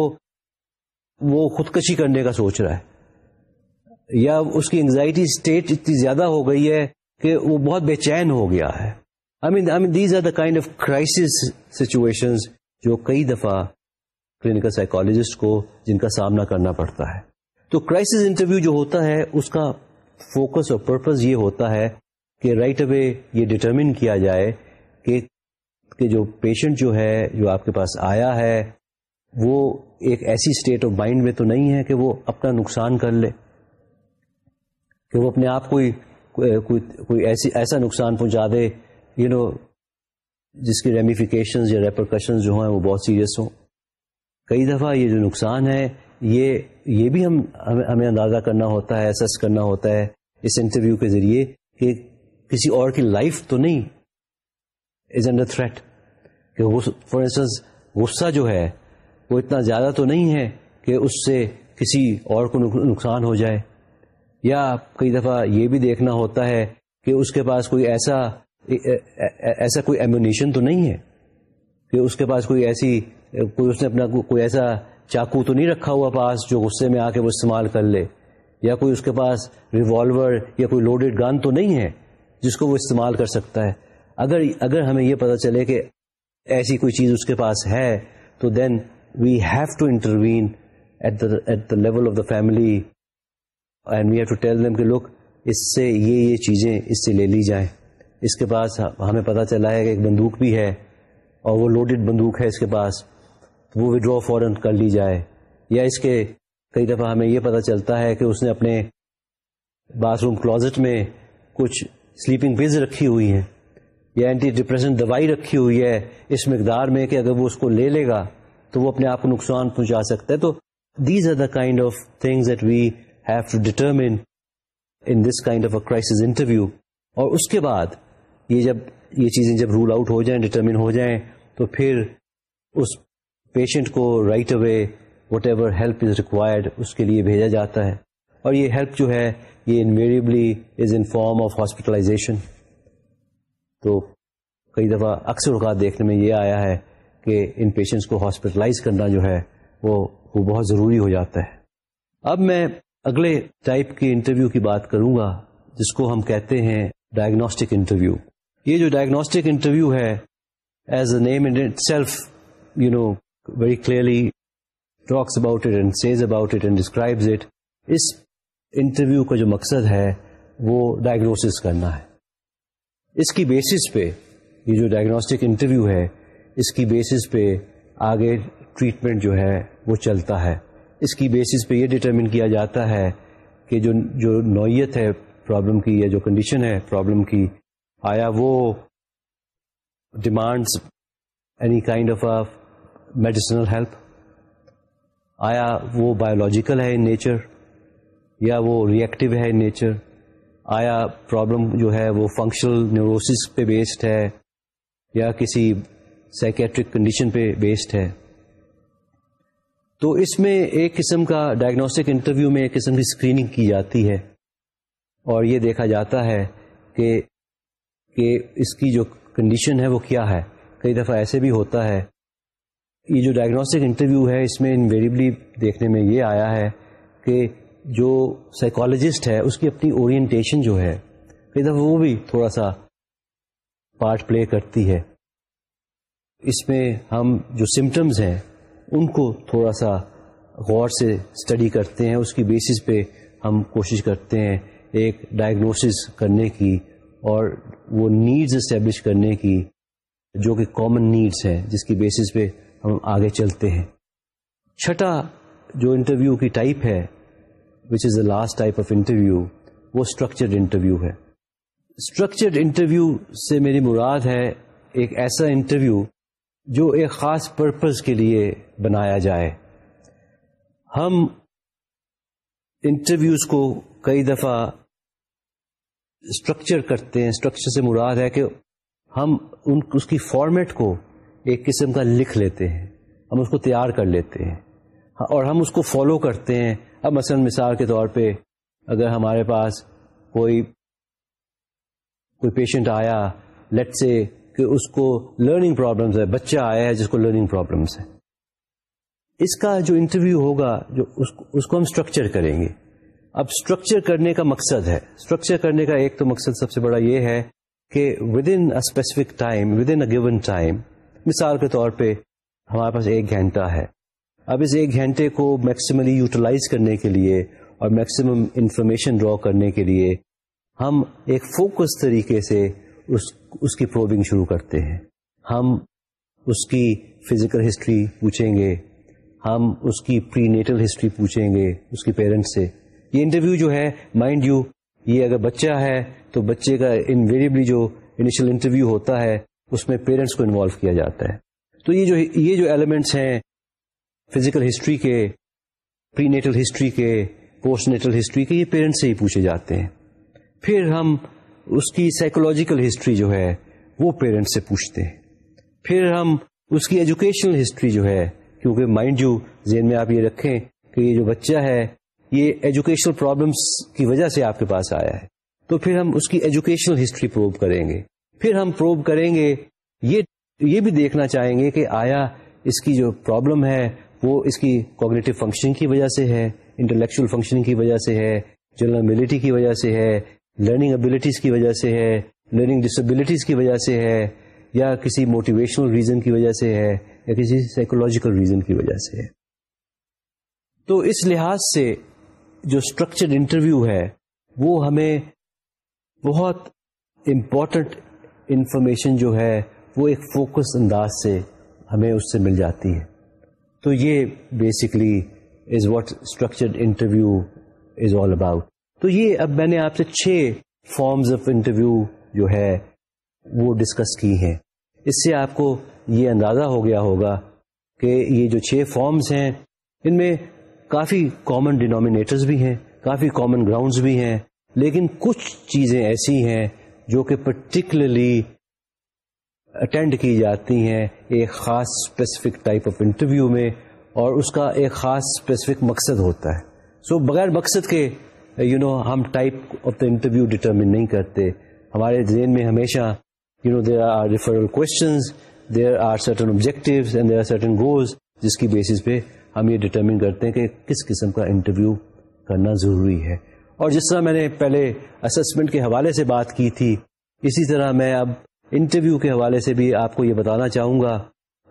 وہ خودکشی کرنے کا سوچ رہا ہے۔ یا اس کی انگزائٹی اسٹیٹ اتنی زیادہ ہو گئی ہے کہ وہ بہت بے چین ہو گیا ہے۔ These are the kind of crisis situation جو کئی دفعہ کلینکل سائیکولوجسٹ کو جن کا سامنا کرنا پڑتا ہے۔ تو کرائسس انٹرویو جو ہوتا ہے، اس کا فوکس اور پرپز یہ ہوتا ہے کہ رائٹ اوے یہ ڈٹرمن کیا جائے کہ کہ جو پیشنٹ جو ہے، جو آپ کے پاس آیا ہے، وہ ایک ایسی اسٹیٹ آف مائنڈ میں تو نہیں ہے کہ وہ اپنا نقصان کر لے۔ کہ وہ اپنے آپ کو کوئی ایسی، ایسا نقصان پہنچا دے یو you نو know, جس کی ریمیفیکیشن یا ریپرکشن جو ہیں وہ بہت سیریس ہوں۔ کئی دفعہ یہ جو نقصان ہے یہ یہ بھی ہم ہمیں اندازہ کرنا ہوتا ہے ایسس کرنا ہوتا ہے اس انٹرویو کے ذریعے کہ کسی اور کی لائف تو نہیں از انڈر تھریٹ کہ فار انسٹنس غصہ جو ہے وہ اتنا زیادہ تو نہیں ہے کہ اس سے کسی اور کو نقصان ہو جائے۔ یا کئی دفعہ یہ بھی دیکھنا ہوتا ہے کہ اس کے پاس کوئی ایسا ایسا کوئی ایمونیشن تو نہیں ہے؟ کہ اس کے پاس کوئی ایسی کوئی اس نے اپنا کوئی ایسا چاقو تو نہیں رکھا ہوا پاس جو غصے میں آ کے وہ استعمال کر لے؟ یا کوئی اس کے پاس ریوالور یا کوئی لوڈیڈ گن تو نہیں ہے جس کو وہ استعمال کر سکتا ہے؟ اگر اگر ہمیں یہ پتا چلے کہ ایسی کوئی چیز اس کے پاس ہے، تو then we have to intervene at at the level of the family and we have to tell them کہ لوگ اس سے یہ یہ چیزیں اس سے لے لی جائیں۔ اس کے پاس ہمیں پتا چلا ہے کہ ایک بندوق بھی ہے اور وہ لوڈڈ بندوق ہے اس کے پاس، وہ ودرو فوراً کر لی جائے۔ یا اس کے کئی دفعہ ہمیں یہ پتا چلتا ہے کہ اس نے اپنے باتھ روم کلازٹ میں کچھ سلیپنگ پز رکھی ہوئی ہیں، یا اینٹی ڈپریشن دوائی رکھی ہوئی ہے اس مقدار میں کہ اگر وہ اس کو لے لے گا تو وہ اپنے آپ کو نقصان پہنچا سکتا ہے۔ تو these are the kind of things that we have to determine in this kind of a crisis interview اور اس کے بعد یہ جب یہ چیزیں جب رول آؤٹ ہو جائیں ڈٹرمن ہو جائیں، تو پھر اس پیشنٹ کو right away whatever help is required اس کے لیے بھیجا جاتا ہے۔ اور یہ ہیلپ جو ہے، یہ invariably is in form of hospitalization تو کئی دفعہ اکثر اوقات دیکھنے میں یہ آیا ہے کہ ان پیشنٹس کو ہاسپٹلائز کرنا جو ہے، وہ وہ بہت ضروری ہو جاتا ہے۔ اب میں اگلے ٹائپ کی انٹرویو کی بات کروں گا، جس کو ہم کہتے ہیں ڈائگنوسٹک انٹرویو یہ جو ڈائگنوسٹک انٹرویو ہے as a name self you know very clearly talks about it and says about it and describes it us interview کا جو مقصد ہے، وہ ڈائگنوسس کرنا ہے. اس کی بیسس پہ یہ جو ڈائگنوسٹک انٹرویو ہے، اس کی بیسس پہ آگے ٹریٹمنٹ جو ہے، وہ چلتا ہے. اس کی بیسس پہ یہ ڈٹرمن کیا جاتا ہے کہ جو جو نوعیت ہے پرابلم کی یا جو کنڈیشن ہے پرابلم کی آیا وہ demands any kind of medicinal help آیا وہ بایولوجیکل ہے ان نیچر یا وہ ریئیکٹو ہے ان نیچر آیا پرابلم جو ہے وہ فنکشنل نیوروسس پہ بیسڈ ہے؟ یا کسی سائکیٹرک کنڈیشن پہ بیسڈ ہے؟ تو اس میں ایک قسم کا ڈائگنوسٹک انٹرویو میں ایک قسم کی اسکریننگ کی جاتی ہے اور یہ دیکھا جاتا ہے کہ کہ اس کی جو کنڈیشن ہے وہ کیا ہے؟ کئی دفعہ ایسے بھی ہوتا ہے۔ یہ جو ڈائگنوسٹک انٹرویو ہے، اس میں انویریبلی دیکھنے میں یہ آیا ہے کہ جو سائیکالوجسٹ ہے، اس کی اپنی اورینٹیشن جو ہے، کئی دفعہ وہ بھی تھوڑا سا پارٹ پلے کرتی ہے۔ اس میں ہم جو سمٹمز ہیں، ان کو تھوڑا سا غور سے اسٹڈی کرتے ہیں۔ اس کی بیسس پہ ہم کوشش کرتے ہیں ایک ڈائگنوسس کرنے کی۔ اور وہ نیڈز اسٹیبلش کرنے کی جو کہ کامن نیڈس ہیں جس کی بیسس پہ ہم آگے چلتے ہیں۔ چھٹا جو انٹرویو کی ٹائپ ہے which is the last type of interview وہ اسٹرکچرڈ انٹرویو ہے۔ اسٹرکچرڈ انٹرویو سے میری مراد ہے ایک ایسا انٹرویو جو ایک خاص پرپز کے لیے بنایا جائے۔ ہم انٹرویوز کو کئی دفعہ اسٹرکچر کرتے ہیں اسٹرکچر سے مراد ہے کہ ہم ان اس کی فارمیٹ کو ایک قسم کا لکھ لیتے ہیں، ہم اس کو تیار کر لیتے ہیں۔ اور ہم اس کو فالو کرتے ہیں۔ اب مثلا مثال کے طور پہ اگر ہمارے پاس کوئی کوئی پیشنٹ آیا لیٹ سے کہ اس کو لرننگ پرابلمس ہے، بچہ آیا ہے جس کو لرننگ پرابلمس ہے۔ اس کا جو انٹرویو ہوگا، جو اس کو اس کو ہم اسٹرکچر کریں گے۔ اب اسٹرکچر کرنے کا مقصد ہے۔ اسٹرکچر کرنے کا ایک تو مقصد سب سے بڑا یہ ہے کہ within specific time within given time مثال کے طور پہ ہمارے پاس ایک گھنٹہ ہے۔ اب اس ایک گھنٹے کو میکسیملی یوٹیلائز کرنے کے لیے اور میکسیمم انفارمیشن ڈرا کرنے کے لیے ہم ایک فوکس طریقے سے اس اس کی پروبنگ شروع کرتے ہیں۔ ہم اس کی فزیکل ہسٹری پوچھیں گے۔ ہم اس کی پری نیٹل ہسٹری پوچھیں گے اس کے پیرنٹس سے۔ یہ انٹرویو جو ہے مائنڈ یو یہ اگر بچہ ہے تو بچے کا انویریبلی جو انیشل انٹرویو ہوتا ہے، اس میں پیرنٹس کو انوالو کیا جاتا ہے۔ تو یہ جو یہ جو ایلیمنٹس ہیں فزیکل ہسٹری کے پری نیٹل ہسٹری کے پوسٹ نیٹل ہسٹری کے، یہ پیرنٹس سے ہی پوچھے جاتے ہیں۔ پھر ہم اس کی سائیکولوجیکل ہسٹری جو ہے، وہ پیرنٹس سے پوچھتے ہیں۔ پھر ہم اس کی ایجوکیشنل ہسٹری جو ہے، کیونکہ مائنڈ یو ذہن میں آپ یہ رکھیں کہ یہ جو بچہ ہے یہ ایجوکیشنل پرابلمس کی وجہ سے آپ کے پاس آیا ہے۔ تو پھر ہم اس کی ایجوکیشنل ہسٹری پروو کریں گے۔ پھر ہم پروو کریں گے۔ یہ یہ بھی دیکھنا چاہیں گے کہ آیا اس کی جو پرابلم ہے، وہ اس کی کوگنیٹو فنکشننگ کی وجہ سے ہے انٹلیکچل فنکشننگ کی وجہ سے ہے جنرلبلٹی کی وجہ سے ہے لرننگ ابلیٹیز کی وجہ سے ہے لرننگ ڈسبلٹیز کی وجہ سے ہے، یا کسی موٹیویشنل ریزن کی وجہ سے ہے، یا کسی سائیکولوجیکل ریزن کی وجہ سے ہے۔ تو اس لحاظ سے جو اسٹرکچرڈ انٹرویو ہے، وہ ہمیں بہت امپورٹنٹ انفارمیشن جو ہے، وہ ایک فوکس انداز سے ہمیں اس سے مل جاتی ہے۔ تو یہ basically is what structured interview is all about تو یہ اب میں نے آپ سے چھ فارمز آف انٹرویو جو ہے، وہ ڈسکس کی ہیں۔ اس سے آپ کو یہ اندازہ ہو گیا ہوگا کہ یہ جو چھ فارمز ہیں، ان میں کافی کامن ڈینومینیٹرز بھی ہیں کافی کامن گراؤنڈز بھی ہیں لیکن کچھ چیزیں ایسی ہیں جو کہ پرٹیکولرلی اٹینڈ کی جاتی ہیں ایک خاص اسپیسیفک ٹائپ آف انٹرویو میں اور اس کا ایک خاص اسپیسیفک مقصد ہوتا ہے۔ سو so, بغیر مقصد کے یو you نو know, ہم type of the interview determine نہیں کرتے۔ ہمارے ذہن میں ہمیشہ you know there are referral questions there are certain objectives and there are certain goals جس کی بیسس پہ ہم یہ ڈٹرمن کرتے ہیں کہ کس قسم کا انٹرویو کرنا ضروری ہے۔ اور جس طرح میں نے پہلے اسسمنٹ کے حوالے سے بات کی تھی، اسی طرح میں اب انٹرویو کے حوالے سے بھی آپ کو یہ بتانا چاہوں گا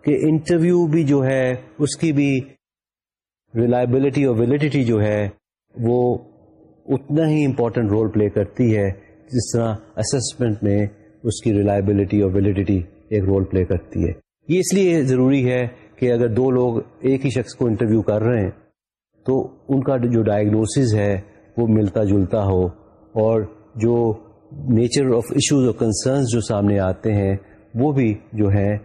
کہ انٹرویو بھی جو ہے، اس کی بھی ریلائبلٹی اور ویلڈیٹی جو ہے، وہ اتنا ہی امپورٹنٹ رول پلے کرتی ہے جس طرح اسسمنٹ میں اس کی ریلائبلٹی اور ویلڈیٹی ایک رول پلے کرتی ہے۔ یہ اس لیے ضروری ہے کہ اگر دو لوگ ایک ہی شخص کو انٹرویو کر رہے ہیں، تو ان کا جو ڈائگنوسز ہے، وہ ملتا جلتا ہو۔ اور جو نیچر آف ایشوز اور کنسرنس جو سامنے آتے ہیں، وہ بھی جو ہے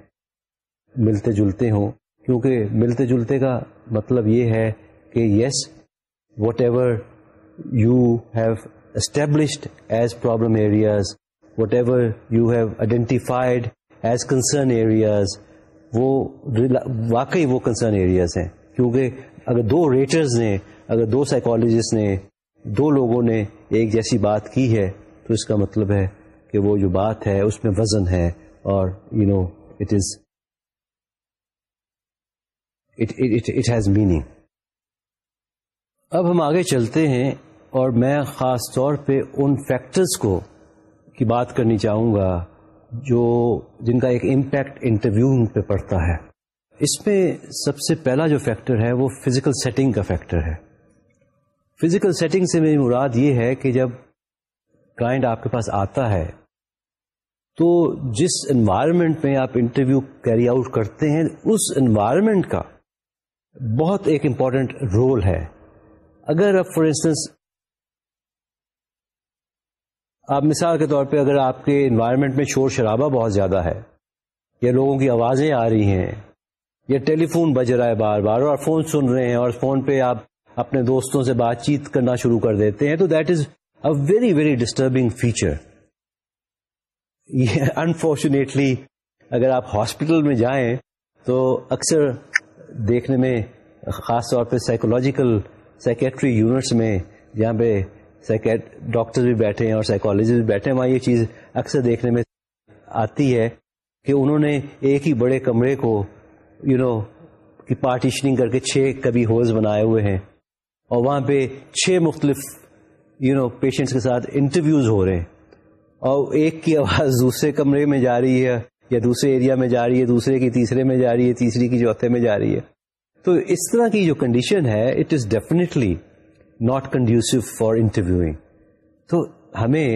ملتے جلتے ہوں۔ کیونکہ ملتے جلتے کا مطلب یہ ہے کہ yes whatever you have established as problem areas whatever you have identified as concern areas وہ واقعی وہ کنسرن ایریاز ہیں۔ کیونکہ اگر دو ریٹرز نے، اگر دو سائیکالوجسٹ نے، دو لوگوں نے ایک جیسی بات کی ہے، تو اس کا مطلب ہے کہ وہ جو بات ہے، اس میں وزن ہے اور you know it is it has meaning اب ہم آگے چلتے ہیں اور میں خاص طور پہ ان فیکٹرز کو کی بات کرنی چاہوں گا۔ جو جن کا ایک امپیکٹ انٹرویو پہ پڑتا ہے۔ اس میں سب سے پہلا جو فیکٹر ہے وہ فزیکل سیٹنگ کا فیکٹر ہے۔ فزیکل سیٹنگ سے میری مراد یہ ہے کہ جب کلائنٹ آپ کے پاس آتا ہے، تو جس انوائرمنٹ میں آپ انٹرویو کیری آؤٹ کرتے ہیں، اس انوائرمنٹ کا بہت ایک امپورٹنٹ رول ہے۔ اگر اب فار انسٹنس آپ مثال کے طور پہ اگر آپ کے انوائرمنٹ میں شور شرابہ بہت زیادہ ہے، یا لوگوں کی آوازیں آ رہی ہیں، یا ٹیلی فون بج رہا ہے بار بار اور فون سن رہے ہیں اور فون پہ آپ اپنے دوستوں سے بات چیت کرنا شروع کر دیتے ہیں، تو that is a very very disturbing feature unfortunately اگر آپ ہاسپٹل میں جائیں تو اکثر دیکھنے میں خاص طور پہ سائیکولوجیکل سائکیٹری یونٹس میں جہاں پہ ڈاکٹر بھی بیٹھے ہیں اور سائیکالوجسٹ بھی بیٹھے ہیں۔ وہاں یہ چیز اکثر دیکھنے میں آتی ہے کہ انہوں نے ایک ہی بڑے کمرے کو یو نو کی پارٹیشننگ کر کے چھ کبھی ہولز بنائے ہوئے ہیں اور وہاں پہ چھ مختلف یو نو پیشنٹس کے ساتھ انٹرویوز ہو رہے ہیں اور ایک کی آواز دوسرے کمرے میں جا رہی ہے یا دوسرے ایریا میں جا رہی ہے، دوسرے کی تیسرے میں جا رہی ہے، تیسری کی چوتھے میں جا رہی ہے۔ تو اس طرح کی جو کنڈیشن ہے it is definitely not conducive for interviewing تو ہمیں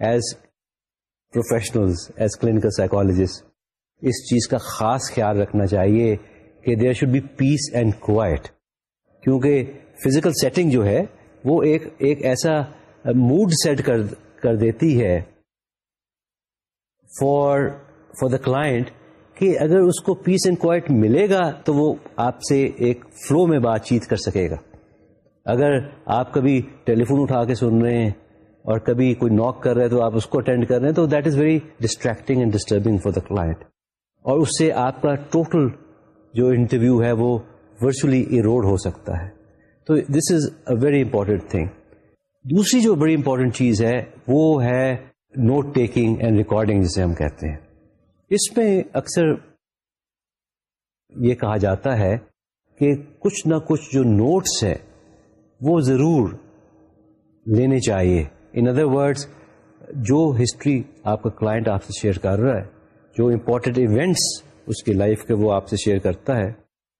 as professional as clinical psychologist اس چیز کا خاص خیال رکھنا چاہیے کہ there should be peace and quiet کیونکہ فزیکل سیٹنگ جو ہے، وہ ایک ایک ایسا موڈ سیٹ کر دیتی ہے فار فار دا کلائنٹ کہ اگر اس کو پیس اینڈ کوائٹ ملے گا تو وہ آپ سے ایک فلو میں بات چیت کر سکے گا۔ اگر آپ کبھی ٹیلی فون اٹھا کے سن رہے ہیں اور کبھی کوئی ناک کر رہے تو آپ اس کو اٹینڈ کر رہے ہیں، تو that is very distracting and disturbing for the client اور اس سے آپ کا ٹوٹل جو انٹرویو ہے وہ ورچولی ایروڈ ہو سکتا ہے۔ تو this is a very important thing دوسری جو بڑی امپورٹنٹ چیز ہے، وہ ہے نوٹ ٹیکنگ اینڈ ریکارڈنگ جسے ہم کہتے ہیں۔ اس میں اکثر یہ کہا جاتا ہے کہ کچھ نہ کچھ جو نوٹس ہیں وہ ضرور لینے چاہیے۔ ان ادر ورڈس جو ہسٹری آپ کا کلائنٹ آپ سے شیئر کر رہا ہے، جو امپورٹنٹ ایونٹس اس کی لائف کے وہ آپ سے شیئر کرتا ہے،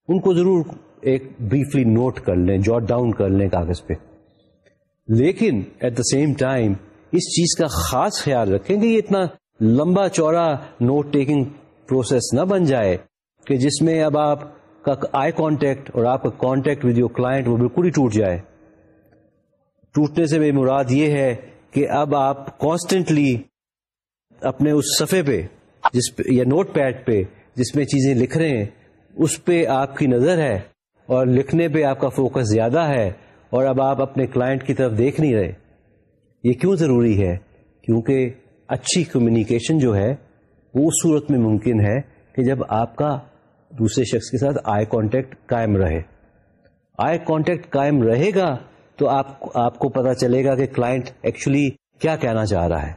ان کو ضرور ایک بریفلی نوٹ کر لیں جاٹ ڈاؤن کر لیں کاغذ پہ۔ لیکن ایٹ دا سیم ٹائم اس چیز کا خاص خیال رکھیں کہ یہ اتنا لمبا چوڑا نوٹ ٹیکنگ پروسیس نہ بن جائے کہ جس میں اب آپ کا آئی کانٹیکٹ اور آپ کا کانٹیکٹ ود یور کلائنٹ وہ بالکل ہی ٹوٹ جائے۔ ٹوٹنے سے میری مراد یہ ہے کہ اب آپ کانسٹینٹلی اپنے اس صفحے پہ، جس پہ، یا نوٹ پیڈ پہ، جس میں چیزیں لکھ رہے ہیں، اس پہ آپ کی نظر ہے اور لکھنے پہ آپ کا فوکس زیادہ ہے اور اب آپ اپنے کلائنٹ کی طرف دیکھ نہیں رہے۔ یہ کیوں ضروری ہے؟ کیونکہ اچھی کمیونیکیشن جو ہے، وہ اس صورت میں ممکن ہے کہ جب آپ کا دوسرے شخص کے ساتھ آئی کانٹیکٹ قائم رہے۔ آئی کانٹیکٹ قائم رہے گا تو آپ آپ کو پتا چلے گا کہ کلائنٹ ایکچولی کیا کہنا چاہ رہا ہے۔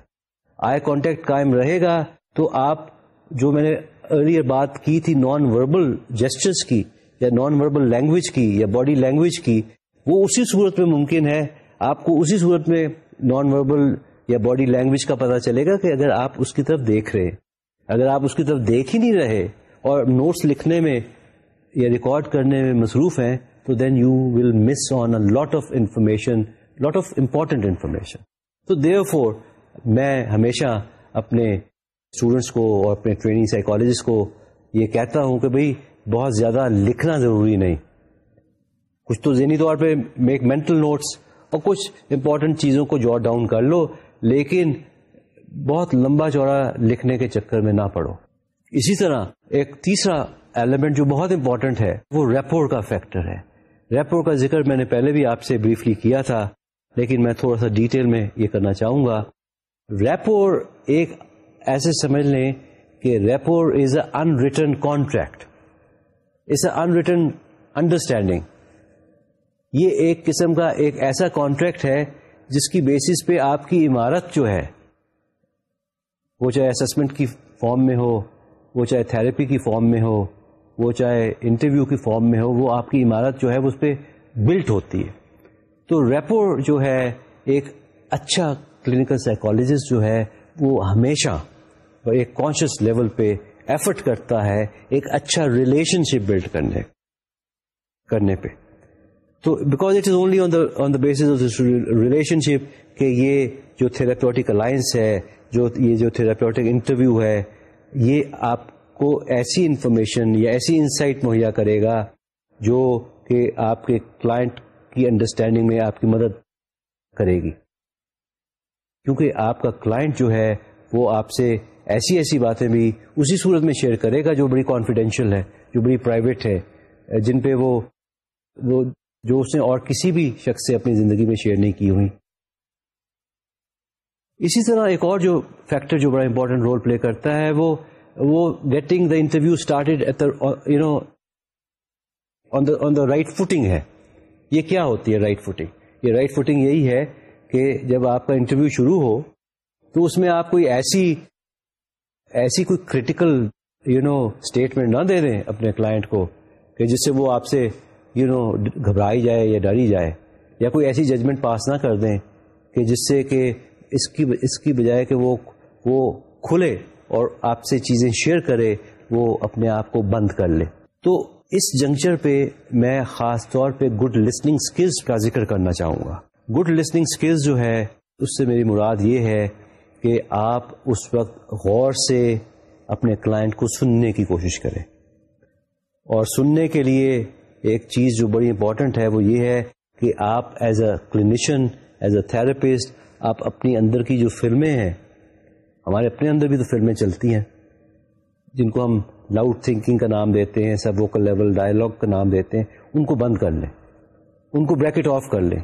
آئی کانٹیکٹ قائم رہے گا تو آپ جو میں نے ارلیئر بات کی تھی نان وربل جسٹرس کی یا نان وربل لینگویج کی یا باڈی لینگویج کی، وہ اسی صورت میں ممکن ہے۔ آپ کو اسی صورت میں نان وربل یا باڈی لینگویج کا پتا چلے گا کہ اگر آپ اس کی طرف دیکھ رہے اگر آپ اس کی طرف دیکھ ہی نہیں رہے اور نوٹس لکھنے میں یا ریکارڈ کرنے میں مصروف ہیں تو then you will miss on a lot of information lot of important information تو دیو فور میں ہمیشہ اپنے اسٹوڈینٹس کو اور اپنے ٹریننگ سائیکالوجسٹ کو یہ کہتا ہوں کہ بھائی بہت زیادہ لکھنا ضروری نہیں۔ کچھ تو ذہنی طور پہ میک مینٹل نوٹس اور کچھ امپورٹنٹ چیزوں کو جاٹ ڈاؤن کر لو، لیکن بہت لمبا چوڑا لکھنے کے چکر میں نہ پڑو۔ اسی طرح ایک تیسرا ایلیمنٹ جو بہت امپورٹنٹ ہے، وہ ریپور کا فیکٹر ہے۔ ریپور کا ذکر میں نے پہلے بھی آپ سے بریفلی کیا تھا، لیکن میں تھوڑا سا ڈیٹیل میں یہ کرنا چاہوں گا۔ ریپور ایک ایسے سمجھ لیں کہ rapport is a unwritten contract it's a unwritten understanding یہ ایک قسم کا ایک ایسا کانٹریکٹ ہے جس کی بیسس پہ آپ کی عمارت جو ہے، وہ چاہے اسسمنٹ کی فارم میں ہو، وہ چاہے تھراپی کی فارم میں ہو وہ چاہے انٹرویو کی فارم میں ہو، وہ آپ کی عمارت جو ہے اس پہ بلٹ ہوتی ہے۔ تو ریپور جو ہے، ایک اچھا کلینکل سائیکالوجسٹ جو ہے، وہ ہمیشہ ایک کانشیس لیول پہ ایفرٹ کرتا ہے، ایک اچھا ریلیشن شپ بلڈ کرنے کرنے پہ۔ تو because it is only on the base of this relationship کہ یہ جو تھراپیوٹک الائنس ہے، جو یہ جو تھراپیوٹک انٹرویو ہے، یہ آپ کو ایسی انفارمیشن یا ایسی انسائٹ مہیا کرے گا جو کہ آپ کے کلائنٹ کی انڈرسٹینڈنگ میں آپ کی مدد کرے گی۔ کیونکہ آپ کا کلائنٹ جو ہے وہ آپ سے ایسی ایسی باتیں بھی اسی صورت میں شیئر کرے گا جو بڑی کانفیڈینشیل ہے، جو بڑی پرائیویٹ ہے، جن پہ وہ وہ، جو اس نے اور کسی بھی شخص سے اپنی زندگی میں شیئر نہیں کی ہوئی۔ اسی طرح ایک اور جو فیکٹر جو بڑا امپورٹنٹ رول پلے کرتا ہے وہ وہ getting the interview started you know on the right footing ہے۔ یہ کیا ہوتی ہے رائٹ فوٹنگ یہ رائٹ فوٹنگ یہی ہے کہ جب آپ کا انٹرویو شروع ہو تو اس میں آپ کوئی ایسی ایسی کوئی کریٹیکل یو نو اسٹیٹمنٹ نہ دے دیں اپنے کلائنٹ کو کہ جس سے وہ آپ سے یو نو گھبرائی جائے یا ڈری جائے۔ یا کوئی ایسی ججمنٹ پاس نہ کر دیں کہ جس سے کہ اس کی اس کی بجائے کہ وہ وہ کھلے۔ اور آپ سے چیزیں شیئر کرے، وہ اپنے آپ کو بند کر لے۔ تو اس جنکچر پہ میں خاص طور پہ گڈ لسننگ اسکلس کا ذکر کرنا چاہوں گا۔ گڈ لسننگ اسکلز جو ہے، اس سے میری مراد یہ ہے کہ آپ اس وقت غور سے اپنے کلائنٹ کو سننے کی کوشش کریں۔ اور سننے کے لیے ایک چیز جو بڑی امپورٹنٹ ہے، وہ یہ ہے کہ آپ as a clinician, as a therapist, آپ اپنی اندر کی جو فلمیں ہیں ہمارے اپنے اندر بھی تو فلمیں چلتی ہیں، جن کو ہم لاؤڈ تھنکنگ کا نام دیتے ہیں، سب ووکل لیول ڈائلاگ کا نام دیتے ہیں، ان کو بند کر لیں، ان کو بریکٹ آف کر لیں۔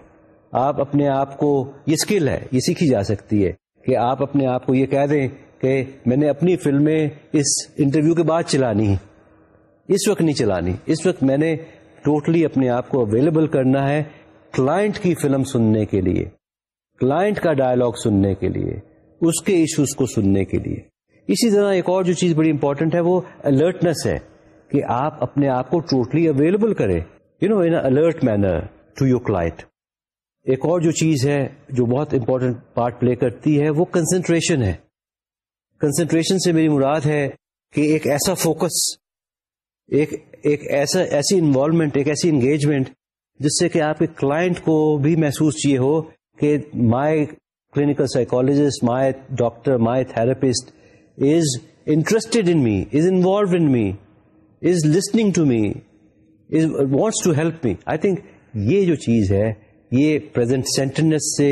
آپ اپنے آپ کو، یہ اسکل ہے، یہ سیکھی جا سکتی ہے کہ آپ اپنے آپ کو یہ کہہ دیں کہ میں نے اپنی فلمیں اس انٹرویو کے بعد چلانی اس وقت نہیں چلانی، اس وقت میں نے ٹوٹلی اپنے آپ کو اویلیبل کرنا ہے کلائنٹ کی فلم سننے کے لیے کلائنٹ کا ڈائلگ سننے کے لیے۔ اس کے ایشوز کو سننے کے لیے۔ اسی طرح ایک اور جو چیز بڑی امپورٹنٹ ہے وہ الرٹنس ہے کہ آپ اپنے آپ کو ٹوٹلی اویلیبل کریں you know in alert manner to your client ایک اور جو چیز ہے جو بہت امپورٹنٹ پارٹ پلے کرتی ہے وہ کنسنٹریشن ہے۔ کنسنٹریشن سے میری مراد ہے کہ ایک ایسا فوکس ایک ایک ایسا، ایسی انوالومنٹ ایک ایسی انگیجمنٹ جس سے کہ آپ کے کلائنٹ کو بھی محسوس یہ ہو کہ my clinical psychologist my doctor my therapist is interested in me is involved in me is listening to me is wants to help me I think یہ جو چیز ہے، یہ پرزینٹ سینٹرنس سے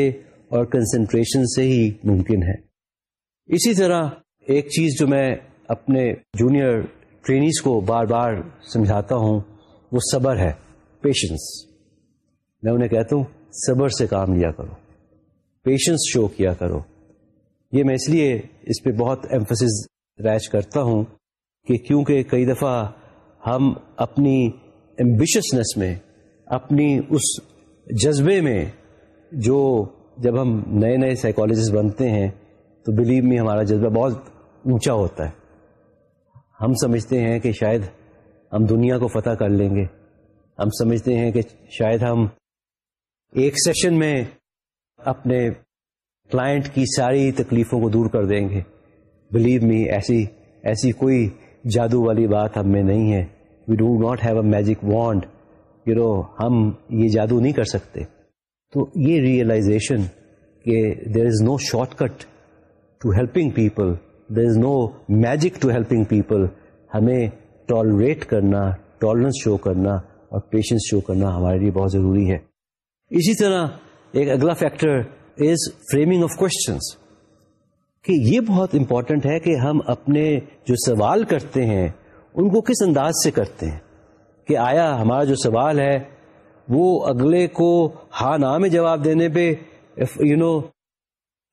اور کنسنٹریشن سے ہی ممکن ہے۔ اسی طرح ایک چیز جو میں اپنے جونیئر ٹرینیز کو بار بار سمجھاتا ہوں، وہ صبر ہے پیشنس میں انہیں کہتا ہوں، صبر سے کام لیا کرو۔ پیشنس شو کیا کرو۔ یہ میں اس لیے اس پہ بہت ایمفسز ریچ کرتا ہوں کہ کیونکہ کئی دفعہ ہم اپنی ایمبیشسنس میں، اپنی اس جذبے میں جو جب ہم نئے نئے سائیکالوجسٹ بنتے ہیں، تو بلیو میں ہمارا جذبہ بہت اونچا ہوتا ہے۔ ہم سمجھتے ہیں کہ شاید ہم دنیا کو فتح کر لیں گے۔ ہم سمجھتے ہیں کہ شاید ہم ایک سیشن میں اپنے کلائنٹ کی ساری تکلیفوں کو دور کر دیں گے۔ بلیو می ایسی ایسی کوئی جادو والی بات ہم میں نہیں ہے۔ We do not have a magic wand you know ہم یہ جادو نہیں کر سکتے۔ تو یہ ریئلائزیشن کہ there is no short cut to helping people there is no magic to helping people ہمیں ٹالریٹ کرنا ٹالرنس شو کرنا اور پیشنس شو کرنا ہمارے لیے بہت ضروری ہے۔ اسی طرح ایک اگلا factor is framing of questions کہ یہ بہت امپورٹنٹ ہے کہ ہم اپنے جو سوال کرتے ہیں، ان کو کس انداز سے کرتے ہیں؟ کہ آیا ہمارا جو سوال ہے، وہ اگلے کو ہاں نہ میں جواب دینے پہ یو نو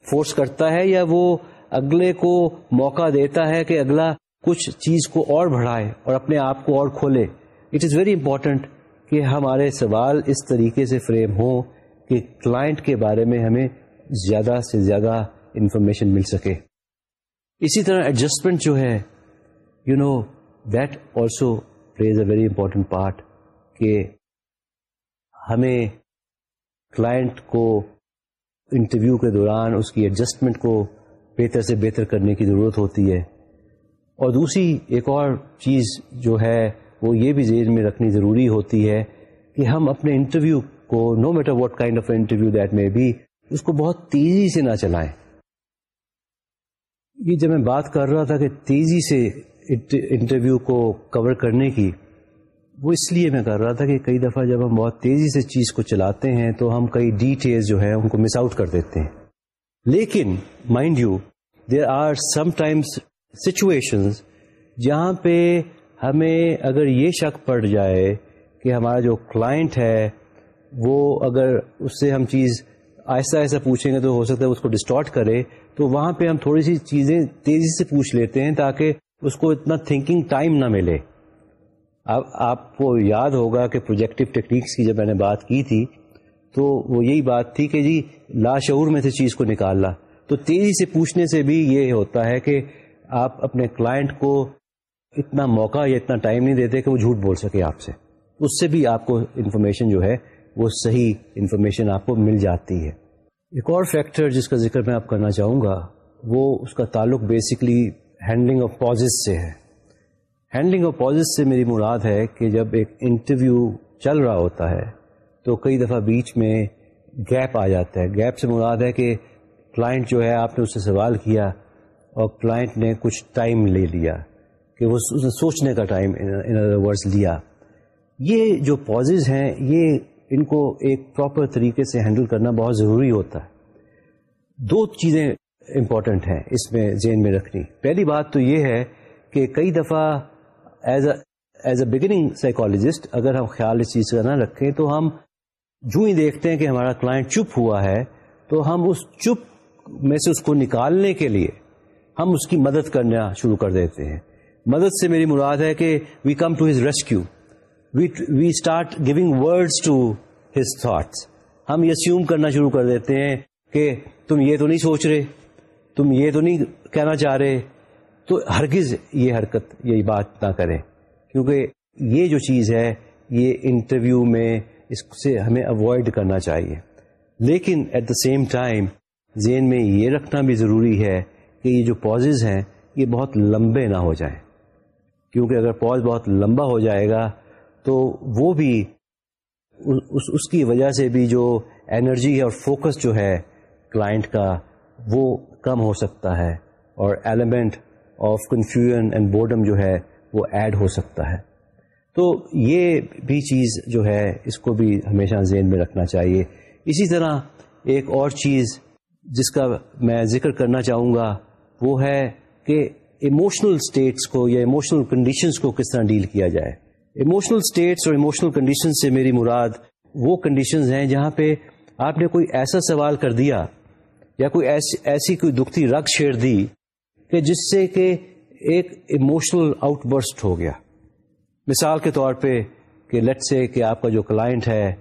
فورس کرتا ہے یا وہ اگلے کو موقع دیتا ہے کہ اگلا کچھ چیز کو اور بڑھائے اور اپنے آپ کو اور کھولے؟ اٹ از ویری امپورٹنٹ کہ ہمارے سوال اس طریقے سے فریم ہوں کہ کلائنٹ کے بارے میں ہمیں زیادہ سے زیادہ انفارمیشن مل سکے۔ اسی طرح ایڈجسٹمنٹ جو ہے you know that also plays a very important part کہ ہمیں کلائنٹ کو انٹرویو کے دوران اس کی ایڈجسٹمنٹ کو بہتر سے بہتر کرنے کی ضرورت ہوتی ہے۔ اور دوسری ایک اور چیز جو ہے، وہ یہ بھی ذہن میں رکھنی ضروری ہوتی ہے کہ ہم اپنے انٹرویو کو no matter what kind of interview that میں بھی اس کو بہت تیزی سے نہ چلائیں۔ یہ جب میں بات کر رہا تھا کہ تیزی سے انٹرویو کو کور کرنے کی، وہ اس لیے میں کر رہا تھا کہ کئی دفعہ جب ہم بہت تیزی سے چیز کو چلاتے ہیں تو ہم کئی ڈیٹیل جو ہے ان کو مس آؤٹ کر دیتے ہیں۔ لیکن mind you there are sometimes situation جہاں پہ ہمیں اگر یہ شک پڑ جائے کہ ہمارا جو کلائنٹ ہے وہ اگر اس سے ہم چیز آہستہ آہستہ پوچھیں گے تو ہو سکتا ہے اس کو ڈسٹارٹ کرے، تو وہاں پہ ہم تھوڑی سی چیزیں تیزی سے پوچھ لیتے ہیں تاکہ اس کو اتنا تھنکنگ ٹائم نہ ملے۔ اب آپ کو یاد ہوگا کہ پروجیکٹو ٹیکنیکس کی جب میں نے بات کی تھی، تو وہ یہی بات تھی کہ جی لاشعور میں سے چیز کو نکالنا۔ تو تیزی سے پوچھنے سے بھی یہ ہوتا ہے کہ آپ اپنے کلائنٹ کو اتنا موقع یا اتنا ٹائم نہیں دیتے کہ وہ جھوٹ بول سکے آپ سے۔ اس سے بھی آپ کو انفارمیشن جو ہے وہ صحیح انفارمیشن آپ کو مل جاتی ہے۔ ایک اور فیکٹر جس کا ذکر میں آپ کرنا چاہوں گا، وہ اس کا تعلق بیسکلی ہینڈلنگ آف پازز سے ہے۔ ہینڈلنگ آف پازز سے میری مراد ہے کہ جب ایک انٹرویو چل رہا ہوتا ہے، تو کئی دفعہ بیچ میں گیپ آ جاتا ہے۔ گیپ سے مراد ہے کہ کلائنٹ جو ہے، آپ نے اس سے سوال کیا اور کلائنٹ نے کچھ ٹائم لے لیا کہ وہ سوچنے کا ٹائم ان ورڈز لیا۔ یہ جو پازز ہیں، یہ ان کو ایک پراپر طریقے سے ہینڈل کرنا بہت ضروری ہوتا ہے۔ دو چیزیں امپورٹنٹ ہیں اس میں ذہن میں رکھنی۔ پہلی بات تو یہ ہے کہ کئی دفعہ as a as a beginning psychologist اگر ہم خیال اس چیز کا نہ رکھیں تو ہم جو ہی دیکھتے ہیں کہ ہمارا کلائنٹ چپ ہوا ہے تو ہم اس چپ میں سے اس کو نکالنے کے لیے ہم اس کی مدد کرنا شروع کر دیتے ہیں۔ مدد سے میری مراد ہے کہ we come to his rescue we start giving words to his thoughts ہم یہ سیوم کرنا شروع کر دیتے ہیں کہ تم یہ تو نہیں سوچ رہے، تم یہ تو نہیں کہنا چاہ رہے، تو ہرگز یہ حرکت یہی بات نہ کریں۔ کیونکہ یہ جو چیز ہے، یہ انٹرویو میں اس سے ہمیں اوائڈ کرنا چاہیے۔ لیکن ایٹ دا سیم ٹائم ذہن میں یہ رکھنا بھی ضروری ہے کہ یہ جو پازز ہیں، یہ بہت لمبے نہ ہو جائیں۔ کیونکہ اگر پوز بہت لمبا ہو جائے گا تو وہ بھی اس اس کی وجہ سے بھی جو انرجی اور فوکس جو ہے کلائنٹ کا، وہ کم ہو سکتا ہے اور element of confusion and boredom جو ہے وہ ایڈ ہو سکتا ہے۔ تو یہ بھی چیز جو ہے، اس کو بھی ہمیشہ ذہن میں رکھنا چاہیے۔ اسی طرح ایک اور چیز جس کا میں ذکر کرنا چاہوں گا، وہ ہے کہ ایموشنل اسٹیٹس کو یا ایموشنل کنڈیشنز کو کس طرح ڈیل کیا جائے۔ ایموشنل اسٹیٹس اور ایموشنل کنڈیشن سے میری مراد وہ کنڈیشنز ہیں جہاں پہ آپ نے کوئی ایسا سوال کر دیا یا کوئی ایسی ایسی کوئی دکھتی رگ چھیڑ دی کہ جس سے کہ ایک ایموشنل آؤٹ برسٹ ہو گیا۔ مثال کے طور پہ کہ لٹ سے کہ آپ کا جو کلائنٹ ہے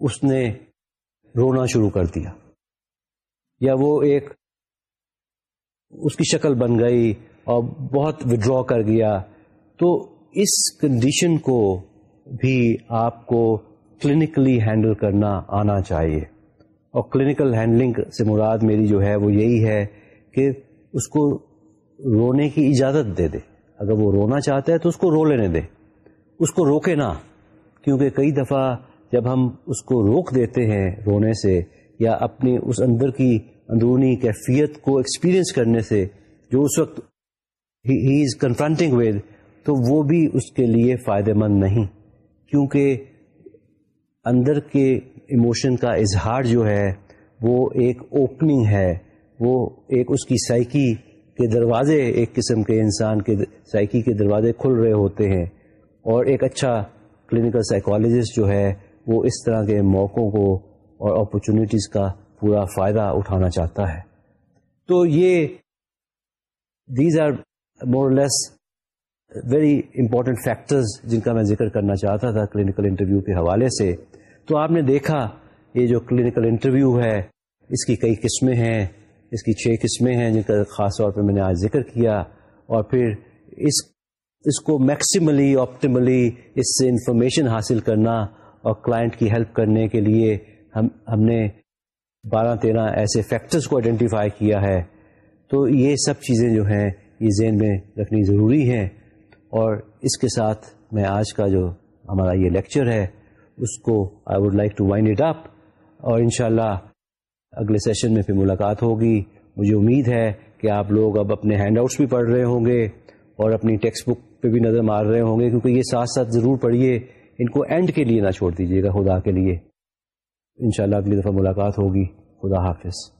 اس نے رونا شروع کر دیا یا وہ ایک اس کی شکل بن گئی اور بہت ودرا کر گیا تو اس کنڈیشن کو بھی آپ کو کلینکلی ہینڈل کرنا آنا چاہیے۔ اور کلینکل ہینڈلنگ سے مراد میری جو ہے وہ یہی ہے کہ اس کو رونے کی اجازت دے دے۔ اگر وہ رونا چاہتا ہے تو اس کو رو لینے دے۔ اس کو روکے نہ، کیونکہ کئی دفعہ جب ہم اس کو روک دیتے ہیں رونے سے یا اپنی اس اندر کی اندرونی کیفیت کو ایکسپیرئنس کرنے سے جو اس وقت ہی از کنفرنٹنگ ود تو وہ بھی اس کے لیے فائدہ مند نہیں۔ کیونکہ اندر کے ایموشن کا اظہار جو ہے، وہ ایک اوپننگ ہے۔ وہ ایک اس کی سائیکی کے دروازے، ایک قسم کے انسان کے سائیکی کے دروازے کھل رہے ہوتے ہیں۔ اور ایک اچھا کلینکل سائیکالوجسٹ جو ہے، وہ اس طرح کے موقعوں کو اور اپرچونیٹیز کا پورا فائدہ اٹھانا چاہتا ہے۔ تو یہ these are more less very important factors جن کا میں ذکر کرنا چاہتا تھا کلینکل انٹرویو کے حوالے سے، تو آپ نے دیکھا یہ جو کلینکل انٹرویو ہے، اس کی کئی قسمیں ہیں، اس کی چھ قسمیں ہیں جن کا خاص طور پہ میں نے آج ذکر کیا اور پھر اس اس کو میکسیملی آپٹیملی اس سے انفارمیشن حاصل کرنا اور کلائنٹ کی ہیلپ کرنے کے لیے ہم ہم نے بارہ تیرہ ایسے فیکٹرز کو آئیڈینٹیفائی کیا ہے۔ تو یہ سب چیزیں جو ہیں، یہ ذہن میں رکھنی ضروری ہیں۔ اور اس کے ساتھ میں آج کا جو ہمارا یہ لیکچر ہے، اس کو I would like to wind it up اور انشاءاللہ اگلے سیشن میں پھر ملاقات ہوگی۔ مجھے امید ہے کہ آپ لوگ اب اپنے ہینڈ آؤٹس بھی پڑھ رہے ہوں گے اور اپنی ٹیکسٹ بک پہ بھی نظر مار رہے ہوں گے، کیونکہ یہ ساتھ ساتھ ضرور پڑھیے۔ ان کو اینڈ کے لیے نہ چھوڑ دیجیے گا، خدا کے لیے۔ انشاءاللہ اگلی دفعہ ملاقات ہوگی۔ خدا حافظ۔